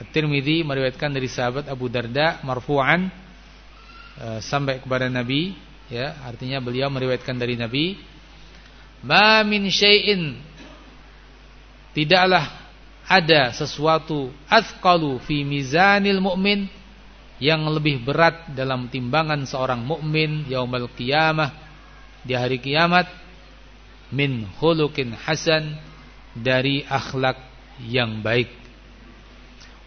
At-Tirmidzi meriwayatkan dari sahabat Abu Darda marfu'an e, sampai kepada Nabi ya. Artinya beliau meriwayatkan dari Nabi ma min syai'in. Tidaklah ada sesuatu azqalu fi mizanil mu'min yang lebih berat dalam timbangan seorang mukmin yaumul qiyamah di hari kiamat min khuluqin hasan dari akhlak yang baik.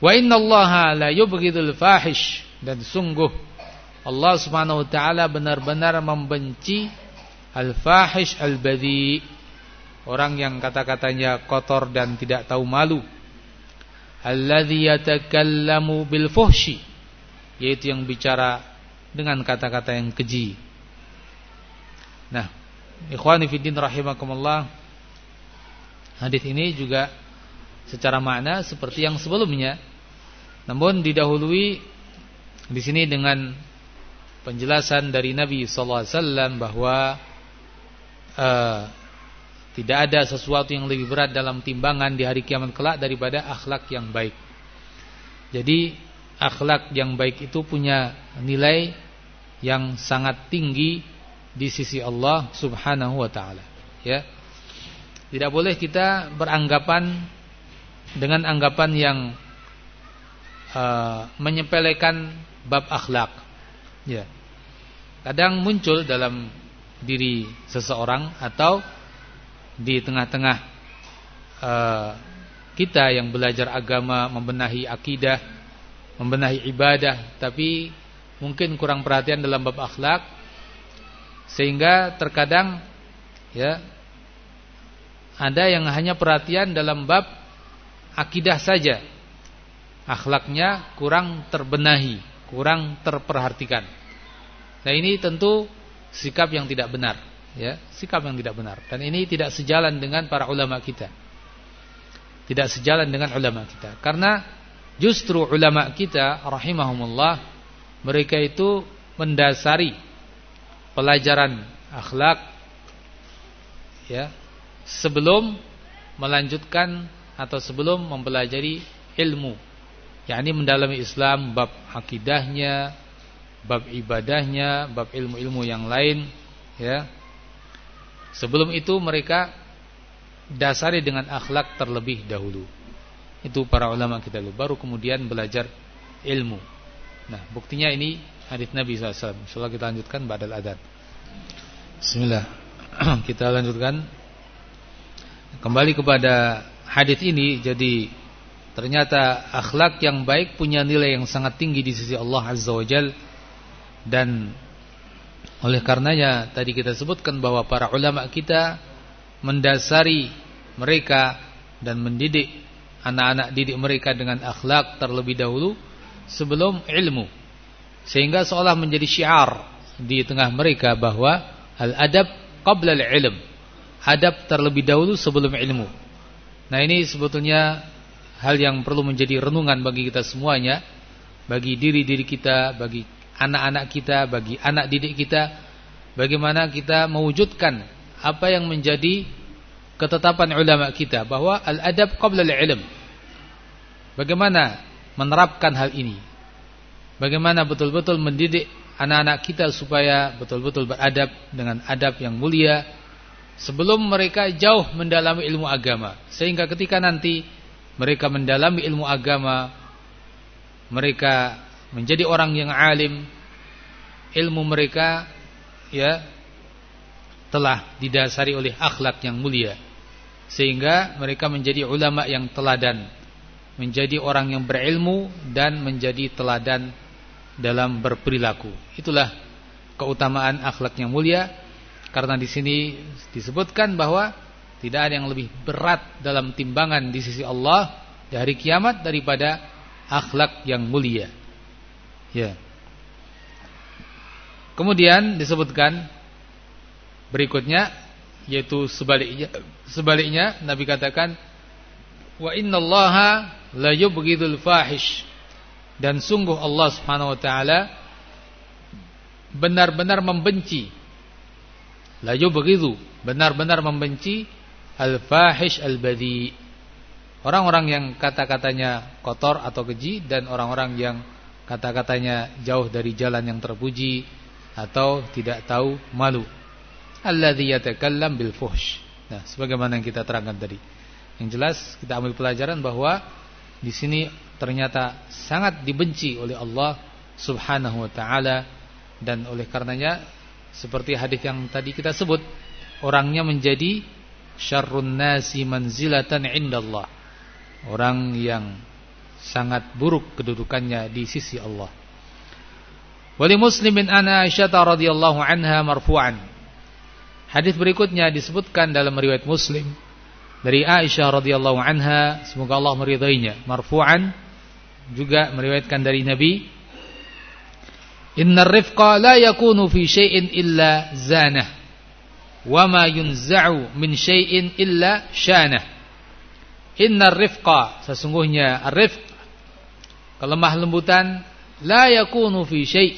Wa innallaha la yubghidul fahish. Dan sungguh Allah Subhanahu wa taala benar-benar membenci al-fahish al-badhi orang yang kata-katanya kotor dan tidak tahu malu. Alladzi yatakallamu bil fuhshi yaitu yang bicara dengan kata-kata yang keji. Nah ikhwani fiddin rahimakumullah hadis ini juga secara makna seperti yang sebelumnya namun didahului di sini dengan penjelasan dari Nabi sallallahu alaihi wasallam bahwa uh, tidak ada sesuatu yang lebih berat dalam timbangan di hari kiamat kelak daripada akhlak yang baik. Jadi akhlak yang baik itu punya nilai yang sangat tinggi di sisi Allah Subhanahu wa taala, ya. Tidak boleh kita beranggapan dengan anggapan yang uh, menyepelekan bab akhlak. Ya. Kadang muncul dalam diri seseorang atau di tengah-tengah uh, kita yang belajar agama, membenahi akidah, membenahi ibadah, tapi mungkin kurang perhatian dalam bab akhlak sehingga terkadang ya ada yang hanya perhatian dalam bab akidah saja akhlaknya kurang terbenahi, kurang terperhatikan. Nah ini tentu sikap yang tidak benar, ya, sikap yang tidak benar. Dan ini tidak sejalan dengan para ulama kita. Tidak sejalan dengan ulama kita. Karena justru ulama kita rahimahumullah mereka itu mendasari pelajaran akhlak ya sebelum melanjutkan atau sebelum mempelajari ilmu yakni mendalami Islam bab akidahnya, bab ibadahnya, bab ilmu-ilmu yang lain, ya. Sebelum itu mereka dasari dengan akhlak terlebih dahulu. Itu para ulama kita dulu, baru kemudian belajar ilmu. Nah, buktinya ini hadis Nabi SAW. Insyaallah kita lanjutkan badal adat. Bismillah. kita lanjutkan kembali kepada hadis ini jadi Ternyata akhlak yang baik punya nilai yang sangat tinggi di sisi Allah Azza wa Jal. Dan oleh karenanya tadi kita sebutkan bahwa para ulama kita Mendasari mereka dan mendidik anak-anak didik mereka dengan akhlak terlebih dahulu Sebelum ilmu. Sehingga seolah menjadi syiar di tengah mereka bahwa Al-adab qabla al-ilm Adab terlebih dahulu sebelum ilmu Nah ini sebetulnya hal yang perlu menjadi renungan bagi kita semuanya, bagi diri-diri kita, bagi anak-anak kita, bagi anak didik kita, bagaimana kita mewujudkan apa yang menjadi ketetapan ulama kita bahwa al-adab qabla al-ilm. Bagaimana menerapkan hal ini? Bagaimana betul-betul mendidik anak-anak kita supaya betul-betul beradab dengan adab yang mulia sebelum mereka jauh mendalami ilmu agama. Sehingga ketika nanti mereka mendalami ilmu agama, mereka menjadi orang yang alim, ilmu mereka ya telah didasari oleh akhlak yang mulia. Sehingga mereka menjadi ulama yang teladan menjadi orang yang berilmu dan menjadi teladan dalam berperilaku. Itulah keutamaan akhlak yang mulia karena di sini disebutkan bahwa tidak ada yang lebih berat dalam timbangan di sisi Allah di hari kiamat daripada akhlak yang mulia. Ya. Kemudian disebutkan berikutnya yaitu sebaliknya sebaliknya Nabi katakan wa innallaha la yubghidul fahish. Dan sungguh Allah Subhanahu wa taala benar-benar membenci la yubghidu benar-benar membenci al fahish al badi orang-orang yang kata-katanya kotor atau keji dan orang-orang yang kata-katanya jauh dari jalan yang terpuji atau tidak tahu malu alladzi yatakallam bil fuhsh. Nah, sebagaimana yang kita terangkan tadi. Yang jelas kita ambil pelajaran bahwa di sini ternyata sangat dibenci oleh Allah Subhanahu wa taala dan oleh karenanya seperti hadis yang tadi kita sebut orangnya menjadi syarrun nasi manzilatan indallah. Orang yang sangat buruk kedudukannya di sisi Allah. Wali muslimin ana Aisyah radhiyallahu anha marfu'an Hadis berikutnya disebutkan dalam riwayat Muslim dari Aisyah radhiyallahu anha, semoga Allah meridainya, marfu'an juga meriwayatkan dari Nabi Innar rifqa la yakunu fi syai'in illa zanah. Wa ma yunza'u min syai'in illa syanah Innar rifqa sesungguhnya ar-rifq kelemah lembutan la yakunu fi syai'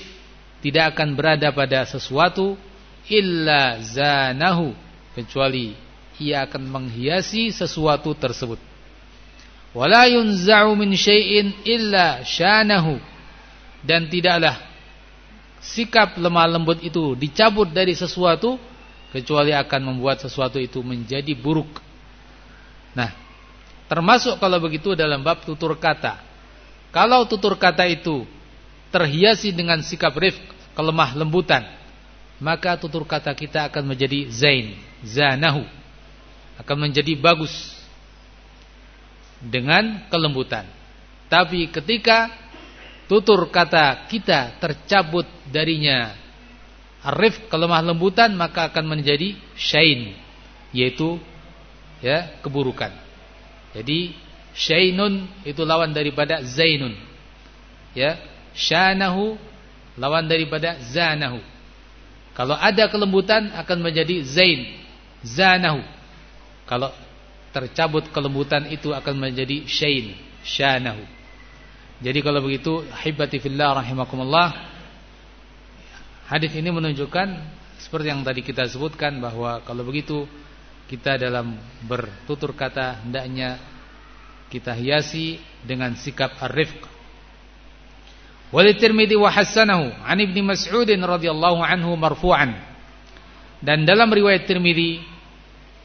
tidak akan berada pada sesuatu illa zanahu kecuali ia akan menghiasi sesuatu tersebut. Wala yunza'u min syai'in illa syanahu dan tidaklah sikap lemah lembut itu dicabut dari sesuatu kecuali akan membuat sesuatu itu menjadi buruk nah termasuk kalau begitu dalam bab tutur kata kalau tutur kata itu terhiasi dengan sikap rifq kelemah lembutan maka tutur kata kita akan menjadi zain, zanahu. Akan menjadi bagus dengan kelembutan. Tapi ketika tutur kata kita tercabut darinya arif kelemah lembutan maka akan menjadi syain yaitu ya keburukan. Jadi syainun itu lawan daripada zainun. Ya, syanahu lawan daripada zanahu. Kalau ada kelembutan akan menjadi zain, zanahu. Kalau tercabut kelembutan itu akan menjadi syain, syanahu. Jadi kalau begitu hibati fillah rahimakumullah hadis ini menunjukkan seperti yang tadi kita sebutkan bahwa kalau begitu kita dalam bertutur kata hendaknya kita hiasi dengan sikap ar-rifq Wali Tirmidzi wa hasanahu an Ibnu Mas'ud radhiyallahu anhu marfu'an. Dan dalam riwayat Tirmidzi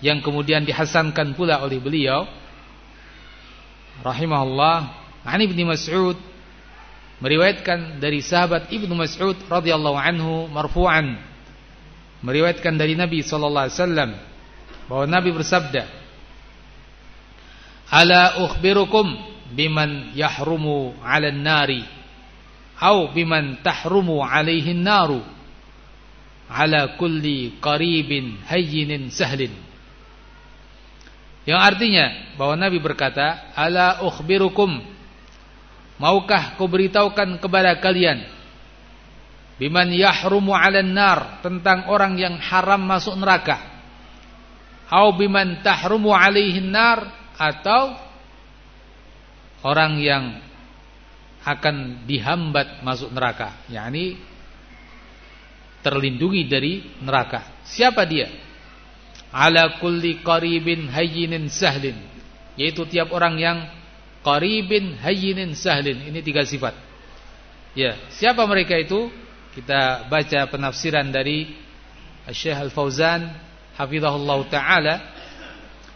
yang kemudian dihasankan pula oleh beliau rahimahullah an Ibnu Mas'ud meriwayatkan dari sahabat Ibnu Mas'ud radhiyallahu anhu marfu'an. Meriwayatkan dari Nabi sallallahu alaihi wasallam bahwa Nabi bersabda Ala ukhbirukum biman yahrumu 'alan nari au biman tahrumu alaihi naru ala kulli qaribin hayyinin sahlin. Yang artinya bahwa Nabi berkata ala ukhbirukum maukah ku beritahukan kepada kalian? Biman yahrumu 'alan nar tentang orang yang haram masuk neraka. Au biman tahrumu alaihi nar atau orang yang akan dihambat masuk neraka. Yakni terlindungi dari neraka. Siapa dia? Ala kulli qaribin hayyinin sahlin. Yaitu tiap orang yang qaribin hayyinin sahlin ini tiga sifat ya siapa mereka itu kita baca penafsiran dari Syekh Al-Fauzan hafizahullah taala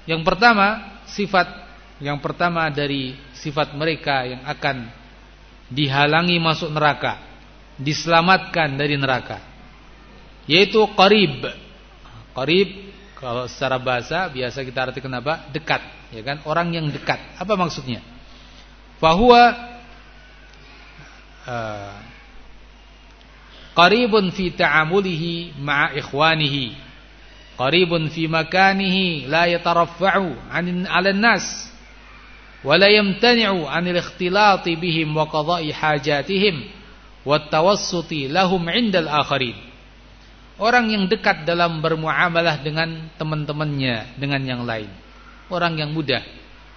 yang pertama sifat yang pertama dari sifat mereka yang akan dihalangi masuk neraka, diselamatkan dari neraka. Yaitu qarib. Qarib kalau secara bahasa biasa kita artikan apa? Dekat, ya kan? Orang yang dekat. Apa maksudnya? Fahuwa uh, qaribun fi ta'amulihi ma'a ikhwanihi. Qaribun fi makanihi la yataraffa'u 'an 'ala nas wa la yamtani'u 'anil ikhtilati bihim wa qada'i hajatihim wa tawassuti lahum 'indal akharin. Orang yang dekat dalam bermuamalah dengan teman-temannya, dengan yang lain. Orang yang mudah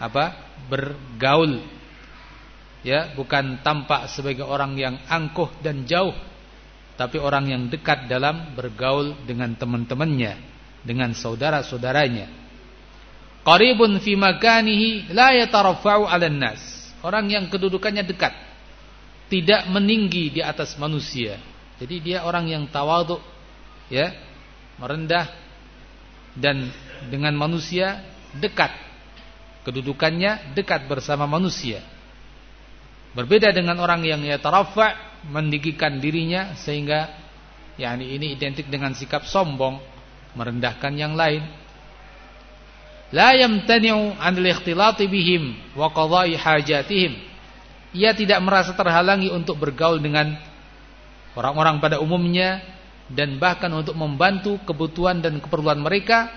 apa? bergaul. Ya, bukan tampak sebagai orang yang angkuh dan jauh, tapi orang yang dekat dalam bergaul dengan teman-temannya, dengan saudara-saudaranya. Qaribun fi makanihi la yatarafa'u 'alan nas. Orang yang kedudukannya dekat, tidak meninggi di atas manusia. Jadi dia orang yang tawadhu, ya merendah dan dengan manusia dekat kedudukannya dekat bersama manusia berbeda dengan orang yang ya tarafa meninggikan dirinya sehingga yakni ini identik dengan sikap sombong merendahkan yang lain. La yamtani'u an al-ikhtilati bihim wa qada'i hajatihim. Ia tidak merasa terhalangi untuk bergaul dengan orang-orang pada umumnya dan bahkan untuk membantu kebutuhan dan keperluan mereka.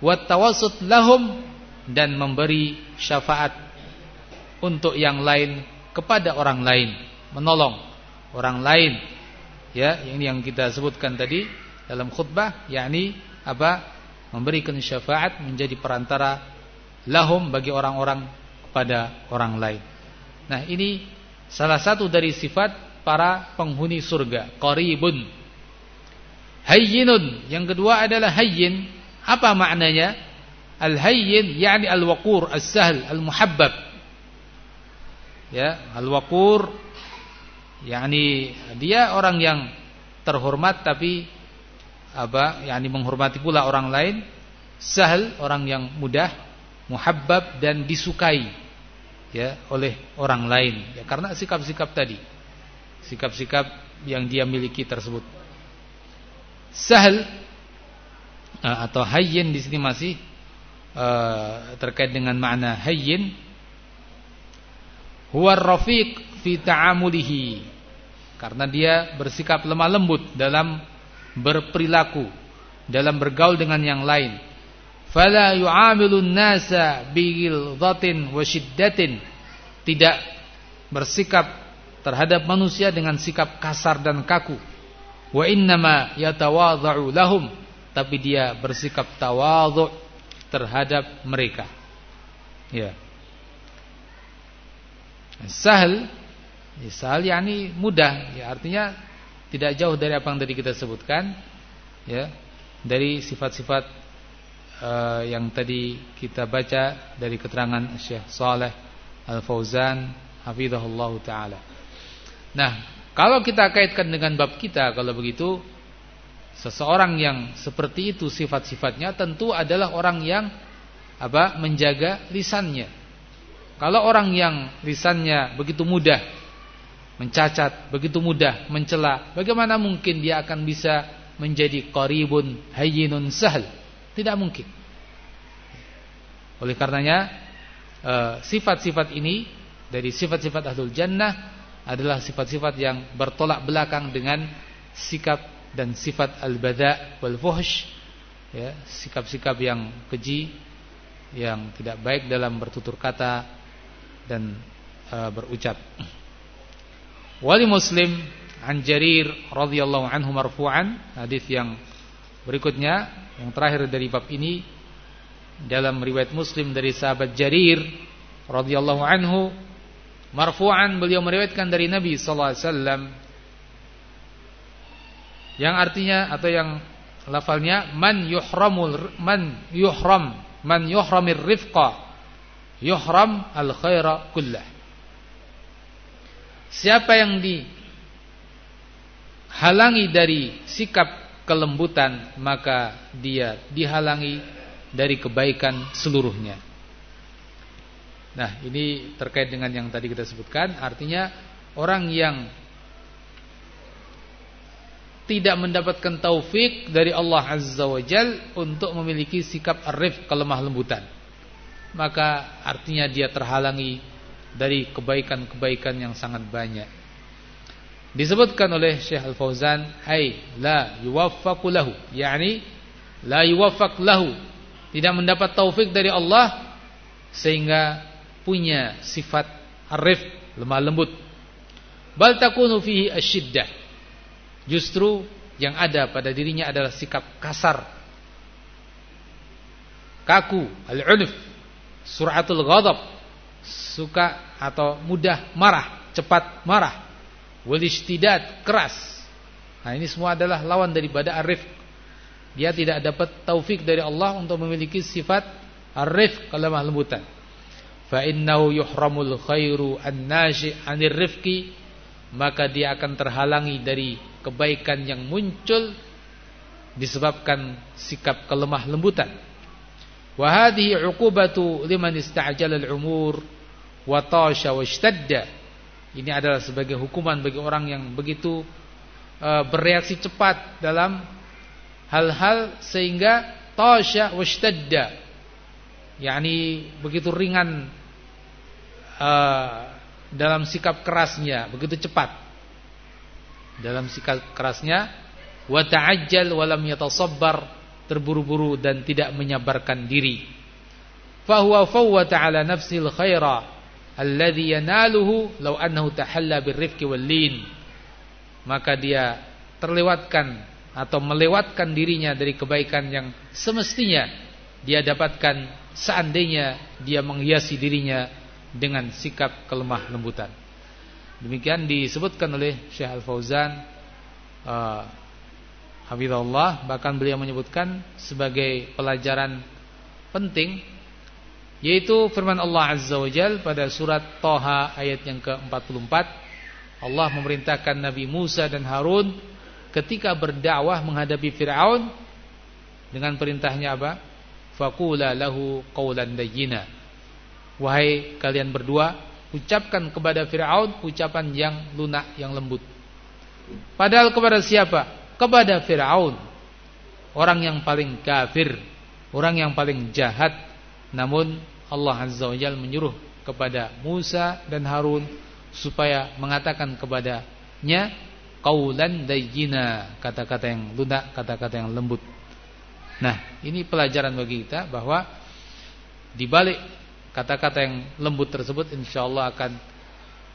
Wat tawassut lahum dan memberi syafaat untuk yang lain kepada orang lain menolong orang lain ya ini yang kita sebutkan tadi dalam khutbah yakni apa memberikan syafaat menjadi perantara lahum bagi orang-orang kepada orang lain nah ini salah satu dari sifat para penghuni surga qaribun Hayyinun. Yang kedua adalah hayyin. Apa maknanya? Al-hayyin yakni al-waqur, as-sahl, al-muhabbab. Ya, al-waqur yakni dia orang yang terhormat tapi apa? yakni menghormati pula orang lain. Sahal orang yang mudah, muhabbab dan disukai ya oleh orang lain ya karena sikap-sikap tadi. Sikap-sikap yang dia miliki tersebut. Sahal uh, atau hayyin di sini masih uh, terkait dengan makna hayyin huwa rafiq fi ta'amulihi. Karena dia bersikap lemah lembut dalam berperilaku dalam bergaul dengan yang lain. Fala yu'amilun nasa bighilzatin wa shiddatin. Tidak bersikap terhadap manusia dengan sikap kasar dan kaku. Wa innama yatawadhu lahum. Tapi dia bersikap tawadhu terhadap mereka. Ya sahal ya, sahal yakni mudah ya artinya tidak jauh dari apa yang tadi kita sebutkan ya dari sifat-sifat uh, yang tadi kita baca dari keterangan Syekh Saleh Al-Fauzan hafizahullah taala nah kalau kita kaitkan dengan bab kita kalau begitu seseorang yang seperti itu sifat-sifatnya tentu adalah orang yang apa? menjaga lisannya. Kalau orang yang lisannya begitu mudah mencacat, begitu mudah mencela, bagaimana mungkin dia akan bisa menjadi qaribun hayyinun sahal? Tidak mungkin. Oleh karenanya eh, sifat-sifat ini dari sifat-sifat ahlul jannah adalah sifat-sifat yang bertolak belakang dengan sikap dan sifat al-bada wal fuhsh ya, sikap-sikap yang keji yang tidak baik dalam bertutur kata dan uh, berucap. Wali Muslim an Jarir radhiyallahu anhu marfu'an hadis yang berikutnya yang terakhir dari bab ini dalam riwayat Muslim dari sahabat Jarir radhiyallahu anhu marfu'an beliau meriwayatkan dari Nabi sallallahu alaihi wasallam yang artinya atau yang lafalnya man yuhramul man yuhram man yuhramir rifqa yuhram al khaira kullah. Siapa yang dihalangi dari sikap kelembutan maka dia dihalangi dari kebaikan seluruhnya. Nah ini terkait dengan yang tadi kita sebutkan. Artinya orang yang tidak mendapatkan taufik dari Allah Azza wa Jal untuk memiliki sikap arif kelemah lembutan. Maka artinya dia terhalangi dari kebaikan-kebaikan yang sangat banyak. Disebutkan oleh Syekh Al-Fauzan, "Ai la yuwaffaqu lahu." yakni la yuwaffaq lahu. Tidak mendapat taufik dari Allah sehingga punya sifat arif, lemah lembut. Bal takunu fihi asyiddah Justru yang ada pada dirinya adalah sikap kasar. Kaku, al-unf, suratul ghadab, suka atau mudah marah, cepat marah. Wal istidad, keras. Nah, ini semua adalah lawan daripada arif. Dia tidak dapat taufik dari Allah untuk memiliki sifat arif kelemah lembutan. Fa innahu yuhramul khairu an-nashi 'anir rifqi maka dia akan terhalangi dari kebaikan yang muncul disebabkan sikap kelemah lembutan. Wa hadhihi 'uqubatu liman ista'jala al-umur. Ini adalah sebagai hukuman bagi orang yang begitu uh, bereaksi cepat dalam hal-hal sehingga tasha washtadda. yakni begitu ringan uh, dalam sikap kerasnya, begitu cepat dalam sikap kerasnya wa ta'ajjal wa lam yatasabbar terburu-buru dan tidak menyabarkan diri. Fa huwa fawwata ala nafsil khaira alladhi yanaluhu law annahu tahalla birrifqi wal lin. Maka dia terlewatkan atau melewatkan dirinya dari kebaikan yang semestinya dia dapatkan seandainya dia menghiasi dirinya dengan sikap kelemah lembutan. Demikian disebutkan oleh Syekh Al-Fauzan uh, Hafizahullah bahkan beliau menyebutkan sebagai pelajaran penting yaitu firman Allah Azza wa Jal pada surat Toha ayat yang ke-44 Allah memerintahkan Nabi Musa dan Harun ketika berdakwah menghadapi Fir'aun dengan perintahnya apa? Faqula lahu qawlan dayyina Wahai kalian berdua ucapkan kepada Firaun ucapan yang lunak, yang lembut. Padahal kepada siapa? Kepada Firaun. Orang yang paling kafir, orang yang paling jahat. Namun Allah Azza wa Jalla menyuruh kepada Musa dan Harun supaya mengatakan kepadanya qaulan dayyina, kata-kata yang lunak, kata-kata yang lembut. Nah, ini pelajaran bagi kita bahwa di balik kata-kata yang lembut tersebut insyaallah akan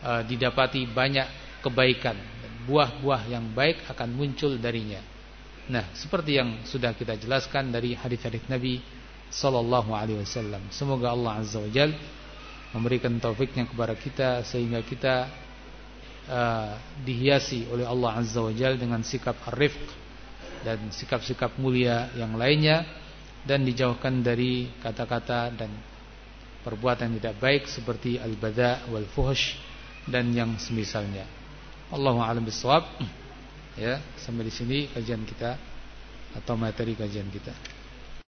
uh, didapati banyak kebaikan buah-buah yang baik akan muncul darinya. Nah, seperti yang sudah kita jelaskan dari hadis-hadis Nabi sallallahu alaihi wasallam. Semoga Allah azza wajal memberikan taufiknya kepada kita sehingga kita uh, dihiasi oleh Allah azza wajal dengan sikap arif dan sikap-sikap mulia yang lainnya dan dijauhkan dari kata-kata dan perbuatan tidak baik seperti al-bada wal fuhsh dan yang semisalnya. Allahu a'lam bissawab. Ya, sampai di sini kajian kita atau materi kajian kita.